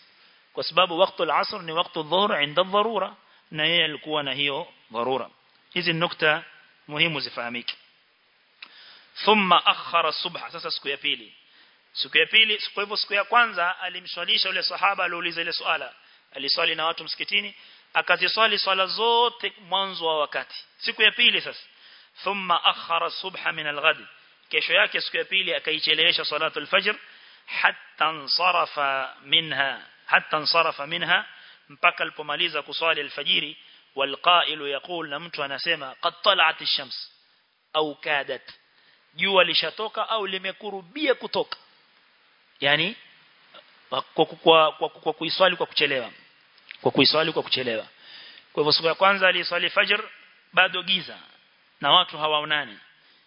Speaker 1: kwa sababu wakati al-asr ni wakati dhuhr inda dharura na yeye alikuwa na hiyo dharura hizi nukta muhimu zifahamike thumma akhara subha sasa siku ya pili siku ya pili kwa hivyo siku ya kwanza alimswalisha yule sahaba aliuliza ile swala aliswali na watu msikitini akaziswali swala zote mwanzo wa wakati siku ya pili sasa thumma akhara subha min alghad kesho yake siku ya pili akaichelewesha salatu alfajr hatta ansarafa minha hatta ansarafa minha mpaka alipomaliza kuswali alfajiri walqailu yaqul na mtu anasema qad tala'at ash-shams au kadat. Jua lishatoka au limekurubia kutoka. Yani kwa kwa kuiswali kwa kuchelewa. Kwa kuiswali kwa kuchelewa. Kwa hivyo siku ya kwanza aliswali fajr bado giza na watu hawaonani.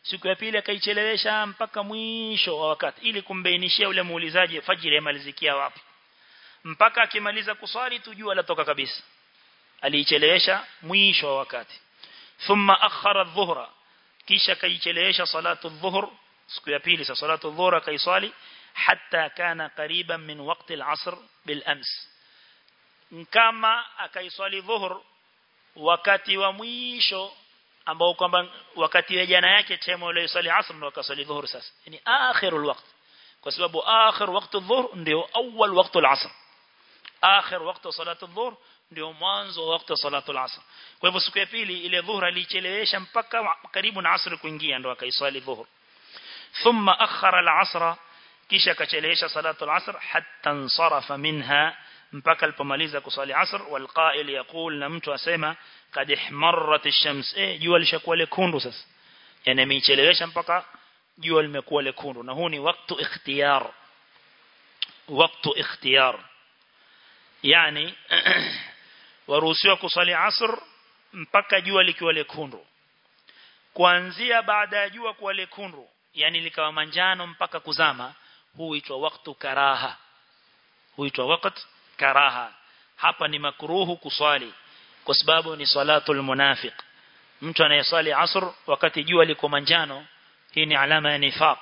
Speaker 1: Siku ya pili akaichelewesha mpaka mwisho wa wakati ili kumbainishia yule muulizaji fajr yamalizikia wapi mpaka akimaliza kuswali tujua latoka kabisa aliichelewesha mwisho wa wakati thumma akhara adh-dhuhra kisha kaichelewesha salatu adh-dhuhr siku ya pili sa salatu adh-dhuhr kaiswali hatta kana qariban min waqti al-asr bil ams kama akaiswali dhuhur wakati wa mwisho ambao kwamba wakati wa jana yake temo ile swali asr ndo akaswali dhuhur sasa yani akhirul waqt kwa sababu akhir waqt adh-dhuhr ndio awwal waqt al-asr akhir waqt salatu adh-dhuhr ndio mwanzo wa wakati wa salatu al-asr kwa hivyo siku ya pili ile dhuhur alichelewesha mpaka karibu na asr kuingia ndo akaiswali dhuhur thumma akhara al-asr kisha akachelewesha salatu al-asr hatta insarafa minha mpaka alipomaliza kusali asr walqa'il yaqul na mtu asema kad ihmarrat ash-shams eh jua lishakuwa lekundu sasa yani amechelewesha mpaka jua limekuwa lekundu na huu ni wakati ikhtiyar wakati ikhtiyar yani waruhusiwa kusali asr mpaka jua likiwa lekundu. Kuanzia baada ya jua kuwa lekundu yani likawa manjano mpaka kuzama huitwa waktu karaha. Huitwa wakati karaha. Hapa ni makruhu kuswali kwa sababu ni salatul munafiq. Mtu anayeswali asr wakati jua liko manjano hii ni alama ya nifaq.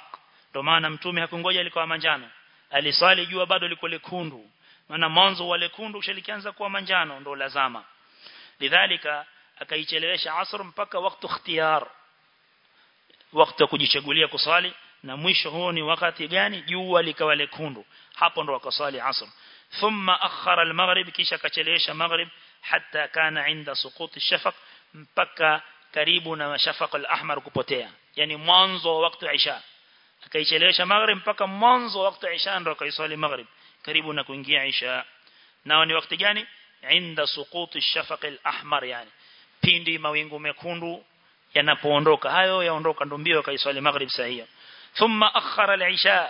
Speaker 1: Ndio maana mtume hakungoja liko manjano. Aliswali jua bado liko lekundu maana mwanzo wa lekundu ushalikianza kuwa manjano ndio lazama lidhalika akaichelewesha asr mpaka wakati ikhtiyar wakati wa kujichagulia kusali na mwisho huo ni wakati gani jua likawa lekundu hapo ndo wakasali asr thumma akhara al-maghrib kisha kachelewesha maghrib hatta kana inda suqut ash-shafaq mpaka karibu na shafaq al-ahmar kupotea yani mwanzo wa wakati isha akaichelewesha maghrib mpaka mwanzo wa wakati isha ndo akaisali maghrib karibu na kuingia isha nao ni wakati gani inda suqut ash-shafaq al-ahmar yani pindi mawingu mekundu yanapoondoka hayo yaondoka ndo mbio akaisali maghrib sahihi thumma akhara al-isha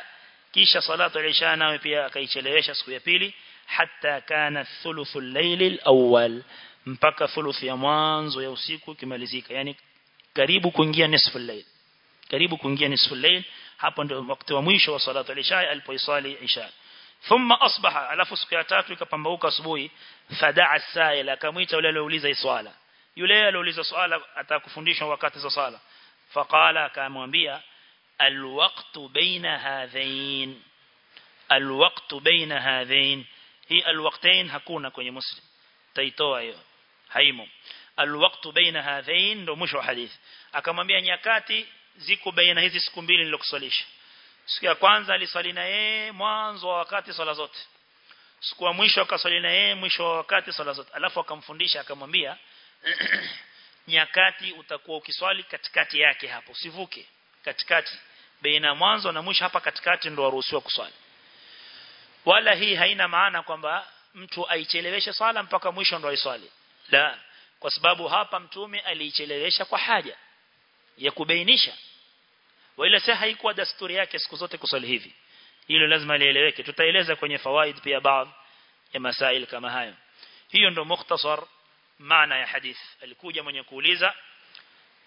Speaker 1: kisha salatu al-isha nayo pia akaichelewesha siku ya pili hatta kana thuluthul layl al-awwal mpaka thuluth ya mwanzo ya usiku kimalizika yani karibu kuingia nisfu al-layl karibu kuingia nisfu al-layl hapo ndio wakati wa mwisho wa salatu al-isha alipoisali isha ثم أصبح على فسق ياتاتو كبامبوكا أصبوي فدع السائل كميت ولا لوليزا سؤالا. يليا لوليزا سؤالا أتاك فنديشا وقت سؤالا. فقال كامنبيا الوقت بين هذين الوقت بين هذين. هي الوقتين هكونا كوني مسلم. تيتو تيتوا هيمو. الوقت بين هذين دو مشو حديث. أكامنبيا نيكاتي زيكو بين هذي سكمبيل لكسوليش. Siku ya kwanza alisali na yeye mwanzo wa wakati swala zote. Siku ya mwisho akasali na yeye mwisho wa wakati swala zote. Alafu akamfundisha akamwambia nyakati utakuwa ukiswali katikati yake hapo. Usivuke katikati. Baina mwanzo na mwisho hapa katikati ndio waruhusiwa kuswali. Wala hii haina maana kwamba mtu aicheleweshe swala mpaka mwisho ndio aiswali. La kwa sababu hapa mtume aliichelewesha kwa haja ya kubainisha wala si haikuwa dasturi yake siku zote kusali hivi. Hilo lazima lieleweke. Tutaeleza kwenye fawaid pia baadhi ya masail kama hayo. Hiyo ndo mukhtasar maana ya hadith. Alikuja mwenye kuuliza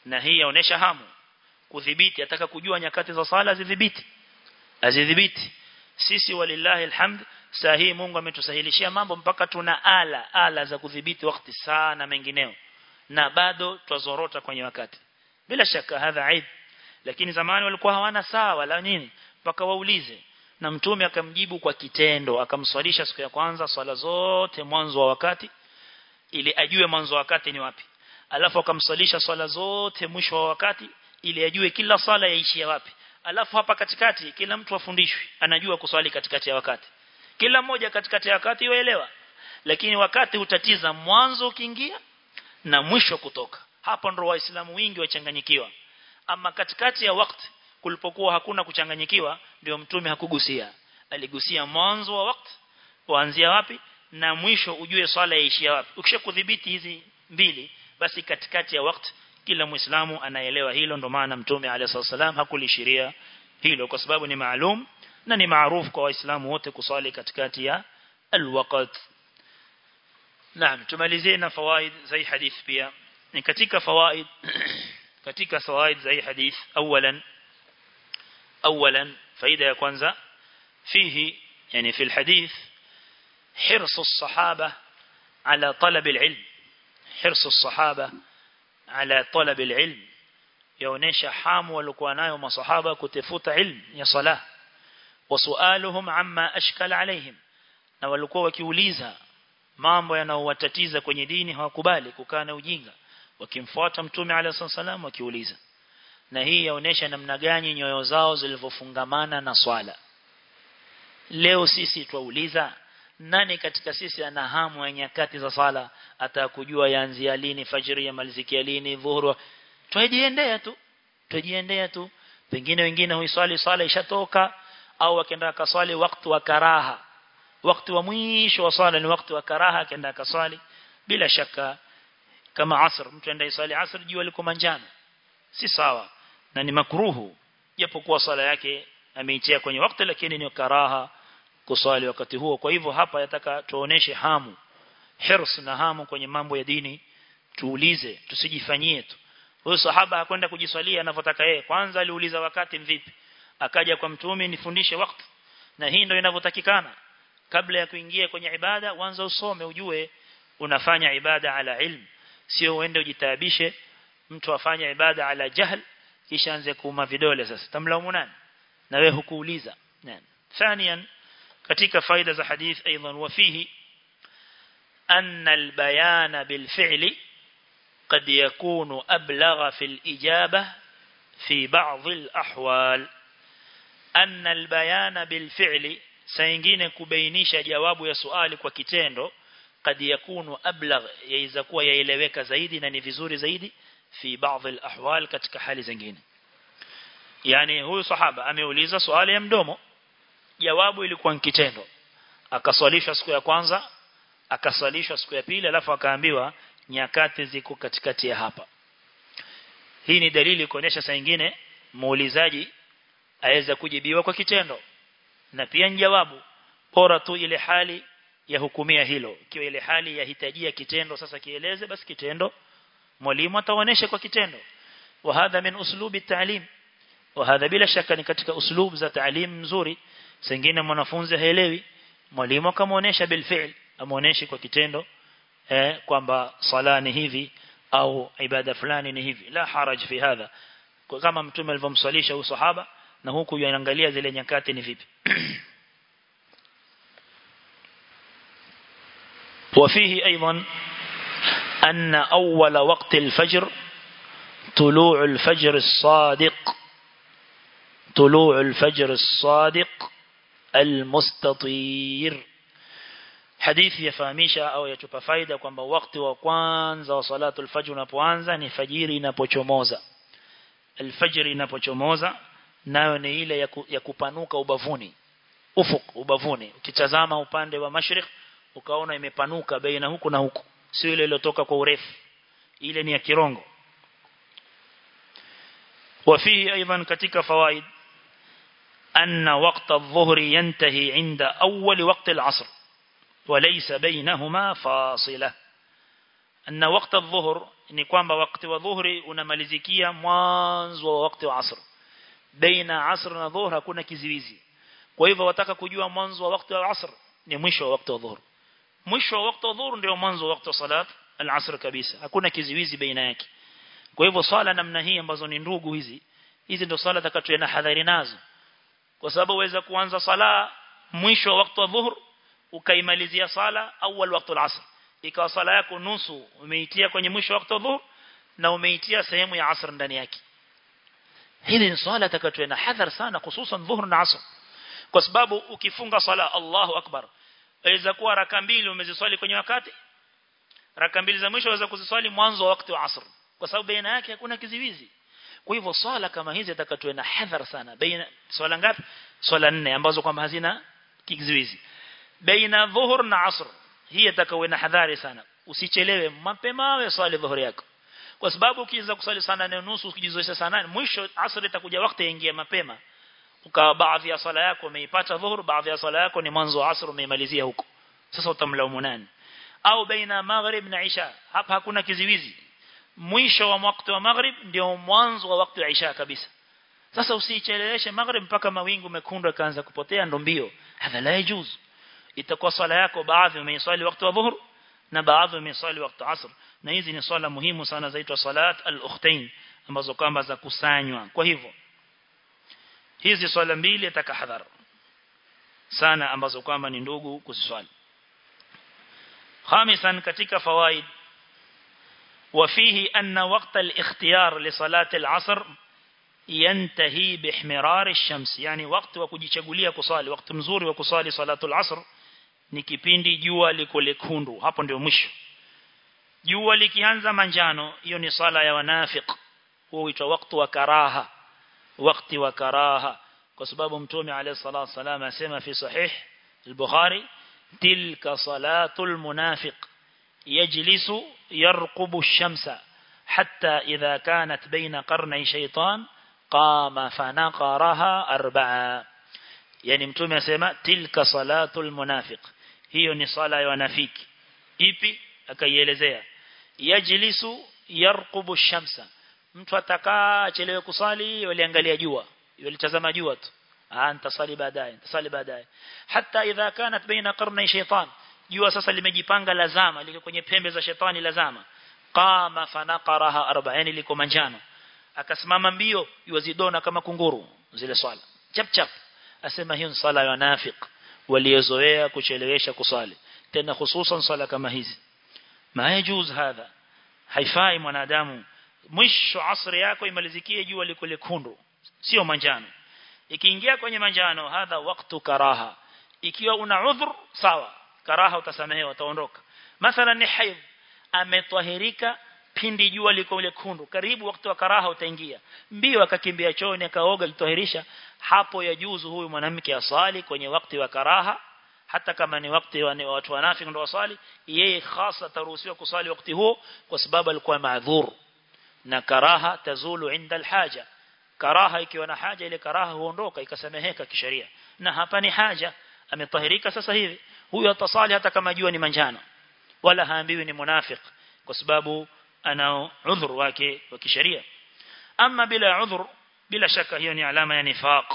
Speaker 1: na hii yaonesha hamu kudhibiti. Ataka kujua nyakati za sala zidhibiti? Azidhibiti sisi walillahi alhamd sahi Mungu ametusahilishia mambo mpaka tuna ala ala za kudhibiti wakati sana mengineo. Na bado twazorota kwenye wakati. Bila shaka hadha aib lakini zamani walikuwa hawana saa wala nini? Mpaka waulize. Na mtume akamjibu kwa kitendo akamswalisha siku ya kwanza swala zote mwanzo wa wakati ili ajue mwanzo wa wakati ni wapi. Alafu akamswalisha swala zote mwisho wa wakati ili ajue kila swala yaishia wapi. Alafu hapa katikati kila mtu afundishwe anajua kuswali katikati ya wakati. Kila mmoja katikati ya wakati waelewa lakini wakati hutatiza mwanzo ukiingia na mwisho kutoka. Hapo ndo waislamu wengi wachanganyikiwa ama katikati ya wakati kulipokuwa hakuna kuchanganyikiwa ndio mtume hakugusia. Aligusia mwanzo wa wakati kuanzia wapi na mwisho ujue swala yaishia wapi. Ukishakudhibiti hizi mbili basi katikati ya wakati kila muislamu anaelewa hilo ndo maana mtume alayhi salam hakulishiria hilo kwa sababu ni maalum na ni maarufu kwa waislamu wote kuswali katikati ya alwaqt. Naam tumalizie na fawaid za hadith pia. Ni katika fawaid katika fawaid za hadith awalan awalan faida ya kwanza fihi yani fi alhadith حرص الصحابة على طلب العلم حرص الصحابة على طلب العلم يونيش حام nayo masahaba kutafuta ilmu ya salah wasualuhum amma ashkala alaihim na walikuwa wakiuliza mambo yanayowatatiza kwenye dini hawakubali kukaa na ujinga wakimfuata mtume alayhi salam wakiuliza na hii yaonesha namna gani nyoyo zao zilivyofungamana na swala. Leo sisi twauliza nani katika sisi ana hamu ya nyakati za sala atakujua yaanzia lini fajiri ya malizikia lini dhuhuru twajiendea tu twajiendea tu. Pengine wengine huiswali swala ishatoka au akaenda kaswali wakati wa karaha. Wakati wa mwisho wa swala ni wakati wa karaha akaenda kaswali bila shaka kama asr mtu aenda isali asr jua liko manjano. Si sawa. Na ni makruhu. Japokuwa sala yake ameitia kwenye wakati lakini ni karaha kusali wakati huo. Kwa hivyo hapa yataka tuoneshe hamu hirs na hamu kwenye mambo ya dini. Tuulize tusijifanyie tu. Huyo sahaba hakwenda kujiswalia anavyotaka yeye. Kwanza aliuliza wakati mvipi? Akaja kwa mtume nifundishe wakati. Na hii ndio inavyotakikana. Kabla ya kuingia kwenye ibada wanza usome ujue unafanya ibada ala ilm sio uende ujitaabishe mtu afanye ibada ala jahl kisha anze kuuma vidole sasa tamlaumu nani na wewe hukuuliza nani ثانيا katika faida za hadith aidan wafihi أن البيان بالفعل قد يكون أبلغ في الإجابة في بعض الأحوال أن البيان بالفعل سينجين كبينيش جواب يا سؤال وكتندو قد يكون أبلغ يزكوا يلeweka zaidi na ni vizuri zaidi في بعض الأحوال katika hali zingine yani huyu sahaba ameuliza swali ya mdomo jawabu ilikuwa ni kitendo akaswalisha siku ya kwanza akaswalishwa siku ya pili alafu akaambiwa nyakati ziko katikati ya hapa hii ni dalili kuonesha saa nyingine muulizaji aweza kujibiwa kwa kitendo na pia ni jawabu bora tu ile hali ya hukumia hilo. Ikiwa ile hali yahitajia kitendo sasa kieleze basi kitendo. Mwalimu ataonesha kwa kitendo. Wa hadha min uslubi ta'lim wa hadha bila shaka ni katika uslub za ta'lim mzuri sengine mwanafunzi haelewi. Mwalimu akamuonesha bil fi'l amuoneshe kwa kitendo eh kwamba sala ni hivi au ibada fulani ni hivi. La haraj fi hadha. Kama mtume alivyomswalisha huyu sahaba na huku yanaangalia zile nyakati ni vipi وفيه أيضا أن أول وقت الفجر طلوع الفجر الصادق طلوع الفجر الصادق المستطير. حديث يا فاميشا أو يا يتوفى فايدة كما وقت وقوانزا وصلاة الفجر نبوانزا نفجيري نبوشموزا الفجر نبوشموزا ناوني إلي يكو يكوبانوك أبفوني أفق أبفوني كتزاما أبان دي ومشرق ukaona imepanuka baina huku na huku sio ile iliyotoka kwa urefu ile ni ya kirongo وفيه أيضا كتك فوائد أن وقت الظهر ينتهي عند أول وقت العصر وليس بينهما فاصلة أن وقت الظهر ni kwamba wakati wa dhuhuri unamalizikia mwanzo wa wakati wa asr baina asr na dhuhur hakuna kiziwizi kwa hivyo wataka kujua mwanzo wa wakati wa asr ni mwisho wa wakati wa dhuhur mwisho wa wakati wa dhuhur ndio mwanzo wa wakati wa salat al-asr kabisa. Hakuna kiziwizi baina yake. Kwa hivyo swala namna hii ambazo ni ndugu hizi hizi ndio swala takatuwe na hadhari nazo. Kwa sababu uweza kuanza sala mwisho wa wakati wa dhuhur ukaimalizia sala awal wakati al-asr. Ikawa sala yako nusu umeitia kwenye mwisho wa wakati wa dhuhur na umeitia sehemu ya asr ndani yake. Hili ni swala takatuwe na hadhar sana hususan dhuhur na asr. Kwa sababu ukifunga sala Allahu akbar waweza kuwa raka mbili umeziswali kwenye wakati raka mbili za mwisho waweza kuziswali mwanzo wa wakati wa asr kwa sababu baina yake hakuna kiziwizi. Kwa hivyo swala kama hizi atakatuwe na hadhar sana. Baina swala ngapi? Swala nne ambazo kwamba hazina kiziwizi. Baina dhuhur na asr hii atakawe na hadhari sana. Usichelewe mapema wewe swali dhuhur yako. Kwa sababu ukianza kuswali sana na nusu ukijizoesha sana mwisho asr itakuja wakati ingia mapema ukawa baadhi ya swala yako umeipata dhuhur baadhi ya swala yako ni mwanzo wa asr umeimalizia huko. Sasa utamlaumu nani? Au baina maghrib na isha hapa hakuna kiziwizi? Mwisho wa wakati wa maghrib ndio mwanzo wa wakati wa isha kabisa. Sasa usicheleweshe maghrib mpaka mawingu mekundu kaanza kupotea ndo mbio. Hadha la yajuz. Itakuwa swala yako baadhi umeiswali wakati wa dhuhur na baadhi umeiswali wakati asr. Na hizi ni swala muhimu sana zaitwa salat al-ukhtain ambazo kwamba za kusanywa. Kwa hivyo hizi swala mbili atakahadhara sana ambazo kwamba ni ndugu kuswali خامسا katika fawaid وفيه أن وقت الاختيار لصلاة العصر ينتهي باحمرار الشمس يعني وقت وكujichagulia kusali wakati mzuri wa kusali salatul asr ni kipindi jua liko lekundu hapo ndio mwisho jua likianza manjano hiyo ni sala ya wanafiq huo huitwa wakati wa karaha wakati wa karaha kwa sababu mtume alayhi salatu wasallam asema fi sahih al-bukhari tilka salatul munafiq يجلس يرقب الشمس حتى إذا كانت بين قرني شيطان قام فنقرها أربعة يعني متوم يسمى تلك صلاة المنافق هي ni sala ya wanafiki ipi akaielezea yajlisu yarqubu shamsa Mtu atakaa achelewe kusali waliangalia jua. Walitazama jua tu. Antasali baadaye antasali baadaye. Hata idha kanat baina qarnay shaytan. Jua sasa limejipanga lazama liko kwenye pembe za shetani lazama qama fanaqaraha 40 liko manjano. Akasimama mbio yuwazidona kama kunguru zile swala. Chap chap. Asema hiyo swala ya nafiq. Waliozoea kuchelewesha kusali. Tena hususan swala kama hizi. Ma yajuz hadha? Haifai mwanadamu mwisho asri yako imalizikie jua liko lekundu sio manjano. Ikiingia kwenye manjano hadha waktu karaha. Ikiwa una udhur sawa. Karaha utasamehewa utaondoka. Mathalan ni haid. Ametwahirika pindi jua liko lekundu. Karibu wakati wa karaha utaingia. Mbio akakimbia chooni akaoga jitohirisha hapo yajuzu huyu mwanamke asali kwenye wakati wa karaha. Hata kama ni wakati wa watu wanafiki ndio wasali yeye hasa taruhusiwa kusali wakati huo kwa sababu alikuwa maadhur na karaha tazulu inda alhaja karaha ikiwa na haja ile karaha huondoka ikasameheka kisheria na hapa ni haja ametahirika sasa hivi huyu atasali hata kama jua ni manjano wala haambiwi ni munafik kwa sababu ana udhur wake wa kisheria ama bila udhur bila shaka hiyo ni alama ya nifaq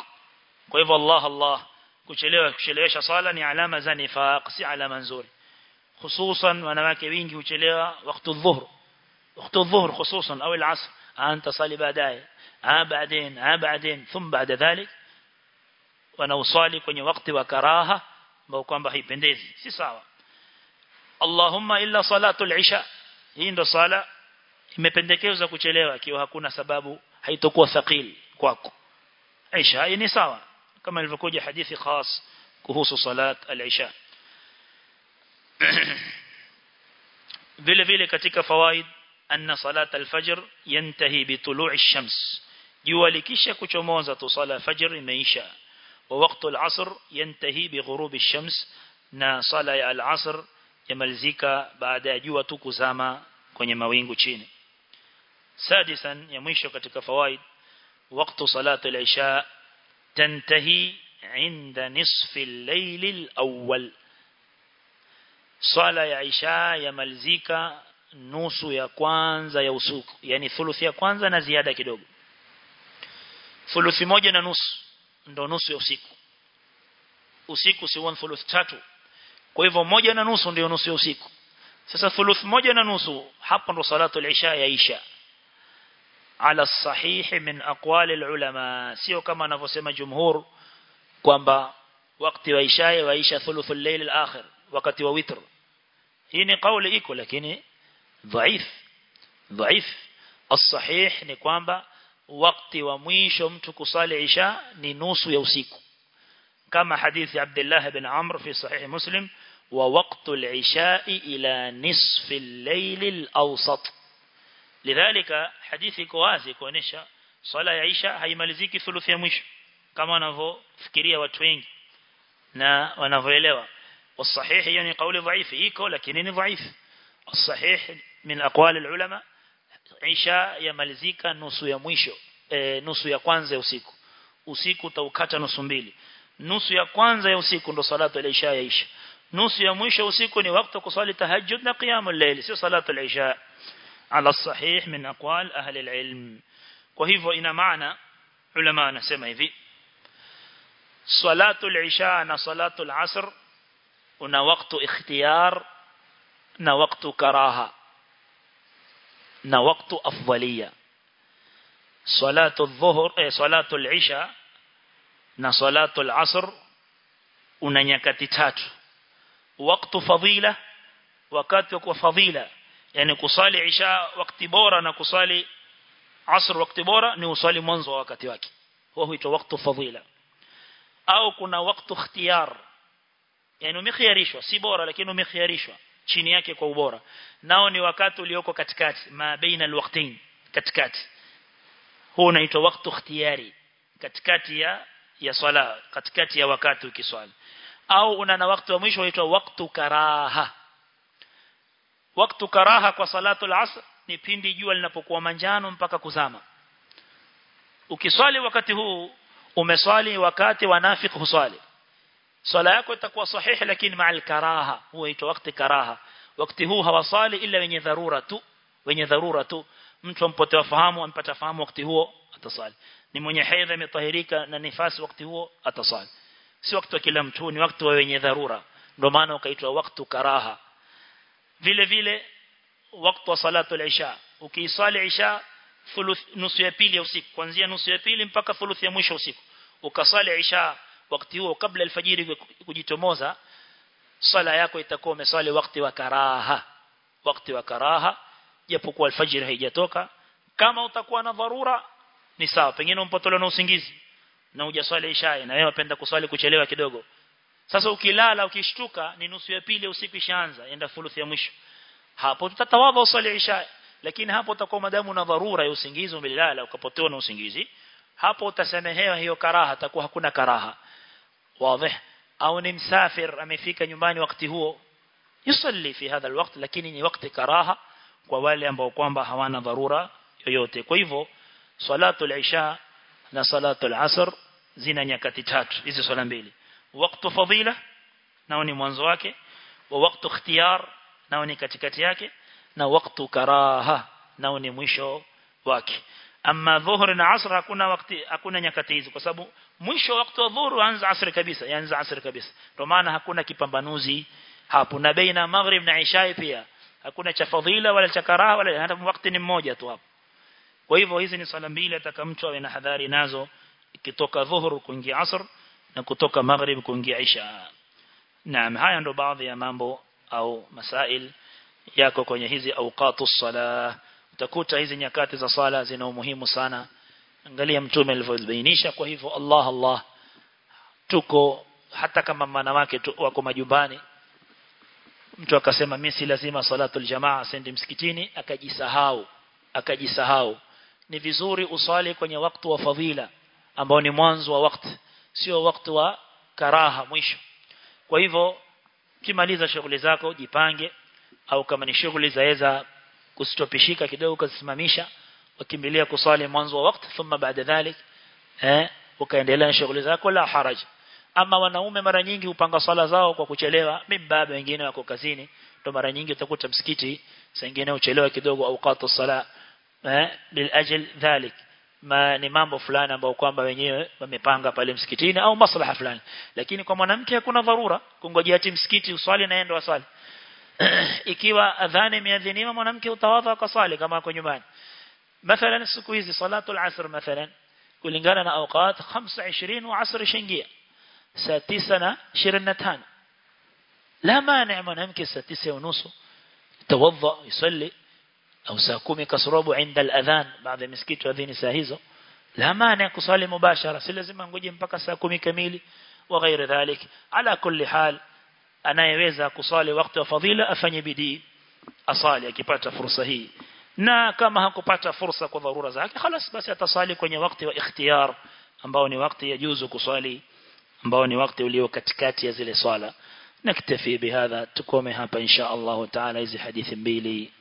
Speaker 1: kwa hivyo Allah Allah kuchelewa kuchelewesha sala ni alama za nifaq si alama nzuri hususan wanawake wengi huchelewa wakati dhuhur wakati dhuhur hususan au العصر anta sali baadaye ah baadaye ah baadaye thum baada dhalik wanausali kwenye wakati wa karaha ambao kwamba haipendezi si sawa Allahumma illa salatul isha hii ndo sala imependekezwa kuchelewa ikiwa hakuna sababu haitokuwa thaqil kwako isha ni sawa kama ilivyokuja hadithi khas kuhusu salat al-isha vile vile katika fawaid anna salat al-fajr yantahi bi tulu'i ash-shams jua likisha kuchomoza tu sala fajr imeisha wa waqtu al-asr yantahi bi ghurubi ash-shams na sala ya al-asr yamalizika baada ya jua tu kuzama kwenye mawingu chini sadisan ya mwisho katika fawaid waqtu salat al-isha tantahi inda nisfi al-layl al-awwal swala ya isha yamalizika nusu ya kwanza ya usiku. Yani thuluthi ya kwanza na ziada kidogo. Thuluthi moja na nusu. Ndo nusu ya usiku. Usiku si one thuluthi tatu. Kwa hivyo moja na nusu ndio nusu ya usiku. Sasa thuluthi moja na nusu hapo ndo salatu al-isha ya isha. Ala sahih min aqwali al-ulama. Sio kama anavyosema jumhur kwamba wakati wa isha yaisha thuluth al-layl al-akhir wakati wa witr. Hii ni kauli iko lakini dhaif dhaif الصحيح ni kwamba wakati wa mwisho mtu kusali isha ni nusu ya usiku kama hadithi Abdullah ibn Amr fi sahih Muslim wa waqtu al-isha ila nisfi al-layl al-awsat lidhalika hadithi iko wazi kuonesha swala ya isha haimaliziki thuluthi ya mwisho kama wanavyofikiria watu wengi na wanavyoelewa والصحيح يعني قول ضعيف إيكو لكن ضعيف الصحيح min aqwali ulama isha yamalizika nusu ya mwisho e, nusu ya kwanza ya usiku. Usiku utaukata nusu mbili. Nusu ya kwanza ya usiku ndo salatu al-isha yaisha nusu ya mwisho usiku ni wakati kusali tahajjud na qiyamul layl sio salatu al-isha. Ala sahih min aqwal ahli al-ilm. Kwa hivyo ina maana ulama anasema hivi salatu al-isha na salatu al-asr una wakati ikhtiyar na wakati karaha. Na wakati afdalia salatu adh-dhuhr eh salatu al-isha na salatu al-asr una nyakati tatu wakati fadila wakati wa fadila yani kusali isha wakati bora na kusali asr wakati bora ni usali mwanzo wa wakati wake huo huitwa wakati fadila au kuna wakati ikhtiyar yani umekhiarishwa si bora lakini umekhiarishwa chini yake kwa ubora. Nao ni wakati ulioko katikati ma baina alwaqtain katikati. Huu unaitwa wakati ikhtiyari katikati ya ya swala katikati ya wakati ukiswali. Au una na wakati wa mwisho unaitwa wakati karaha. Wakati karaha kwa salatu al-asr ni pindi jua linapokuwa manjano mpaka kuzama. Ukiswali wakati huu umeswali wakati wanafiki huswali swala yako itakuwa sahihi lakini ma'al karaha ito wakati karaha. Wakati huu hawasali ila wenye dharura tu wenye dharura tu. Mtu ampotea fahamu ampata fahamu wakati huo atasali. Ni mwenye haidha imetahirika na nifasi wakati huo atasali. Si wakati wa kila mtu ni wakati wa wenye dharura. Ndio maana ukaitwa wakati karaha. Vile vile wakati wa salatu al-isha ukiisali isha thuluth nusu ya pili ya usiku kuanzia nusu ya pili mpaka thuluth ya mwisho usiku. Ukasali isha wakati huo kabla alfajiri kujitomoza sala yako itakuwa umesali wakati wa karaha. Wakati wa karaha japokuwa alfajiri haijatoka kama utakuwa na dharura ni sawa pengine umpotolewa na usingizi na hujaswali isha na wewe unapenda kuswali kuchelewa kidogo. Sasa ukilala ukishtuka ni nusu ya pili usiku ishaanza enda thuluthi ya mwisho. Hapo tutatawadha usali isha lakini hapo utakuwa madamu na dharura ya usingizi umelala ukapotewa na usingizi. Hapo utasamehewa hiyo karaha takuwa hakuna karaha wazi au ni msafir amefika nyumbani wakati huo. Yusalli fi hadha alwaqt lakini ni wakati karaha kwa wale ambao kwamba hawana dharura yoyote. Kwa hivyo salatu al-isha na salatu al-asr zina nyakati tatu hizi swala mbili. Wakati fadhila nao ni mwanzo wake. Wa wakati ikhtiyar nao ni katikati yake. Na wakati karaha nao ni mwisho wake ama dhuhur na asr hakuna wakati hakuna nyakati hizi. Kwa sababu mwisho wakati wa dhuhur anza asr kabisa yanza asr kabisa. Ndio maana hakuna kipambanuzi hapo. Na baina maghrib na isha pia hakuna cha fadhila wala cha karaha wala hata wakati ni mmoja tu hapo. Kwa hivyo hizi ni sala mbili ataka mtu awe na hadhari nazo ikitoka dhuhur kuingia asr na kutoka maghrib kuingia isha. Naam haya ndo baadhi ya mambo au masail yako kwenye hizi awqatus sala utakuta hizi nyakati za sala zina umuhimu sana. Angalia mtume alivyobainisha kwa hivyo Allah Allah. Tuko hata kama wanawake wako majumbani. Mtu akasema mimi si lazima salatul jamaa sendi msikitini akajisahau akajisahau. Ni vizuri usali kwenye wakati wa fadhila ambao ni mwanzo wa wakati sio wakati wa karaha mwisho. Kwa hivyo kimaliza shughuli zako jipange au kama ni shughuli zaweza kustopishika kidogo kusimamisha ukimbilia kusali mwanzo wa wakati thumma baada dhalik eh ukaendelea na shughuli zako la haraj ama wanaume mara nyingi upanga sala zao kwa kuchelewa. Mibaba wengine wako kazini ndio mara nyingi utakuta msikiti sengine uchelewa kidogo au qatu sala eh bil ajl dhalik. Ma ni mambo fulani ambao kwamba wenyewe wamepanga pale msikitini au maslaha fulani. Lakini kwa mwanamke hakuna dharura kungojea ati msikiti uswali na endo aswali ikiwa adhani imeadhiniwa mwanamke utawadha akaswali kama kwa nyumbani mathalan siku hizi salatu al-asr mathalan kulingana na awqat 25 wa asr shingia saa 9 na 25 la mani mwanamke saa 9 unusu tawadha yusalli au saa 10 kasrobo inda al-adhan baada misikiti adhini saa hizo la mani kusali mubashara si lazima ngoje mpaka saa 10 kamili wa ghairi dhalik ala kulli hal anayeweza kusali wakati wa fadhila afanye bidii asali akipata fursa hii na kama hakupata fursa kwa dharura zake خلاص basi atasali kwenye wakati wa ikhtiyar ambao ni wakati ya juzu kusali ambao ni wakati ulio katikati ya zile swala naktafi bihadha tukome hapa insha Allah taala hizi hadithi mbili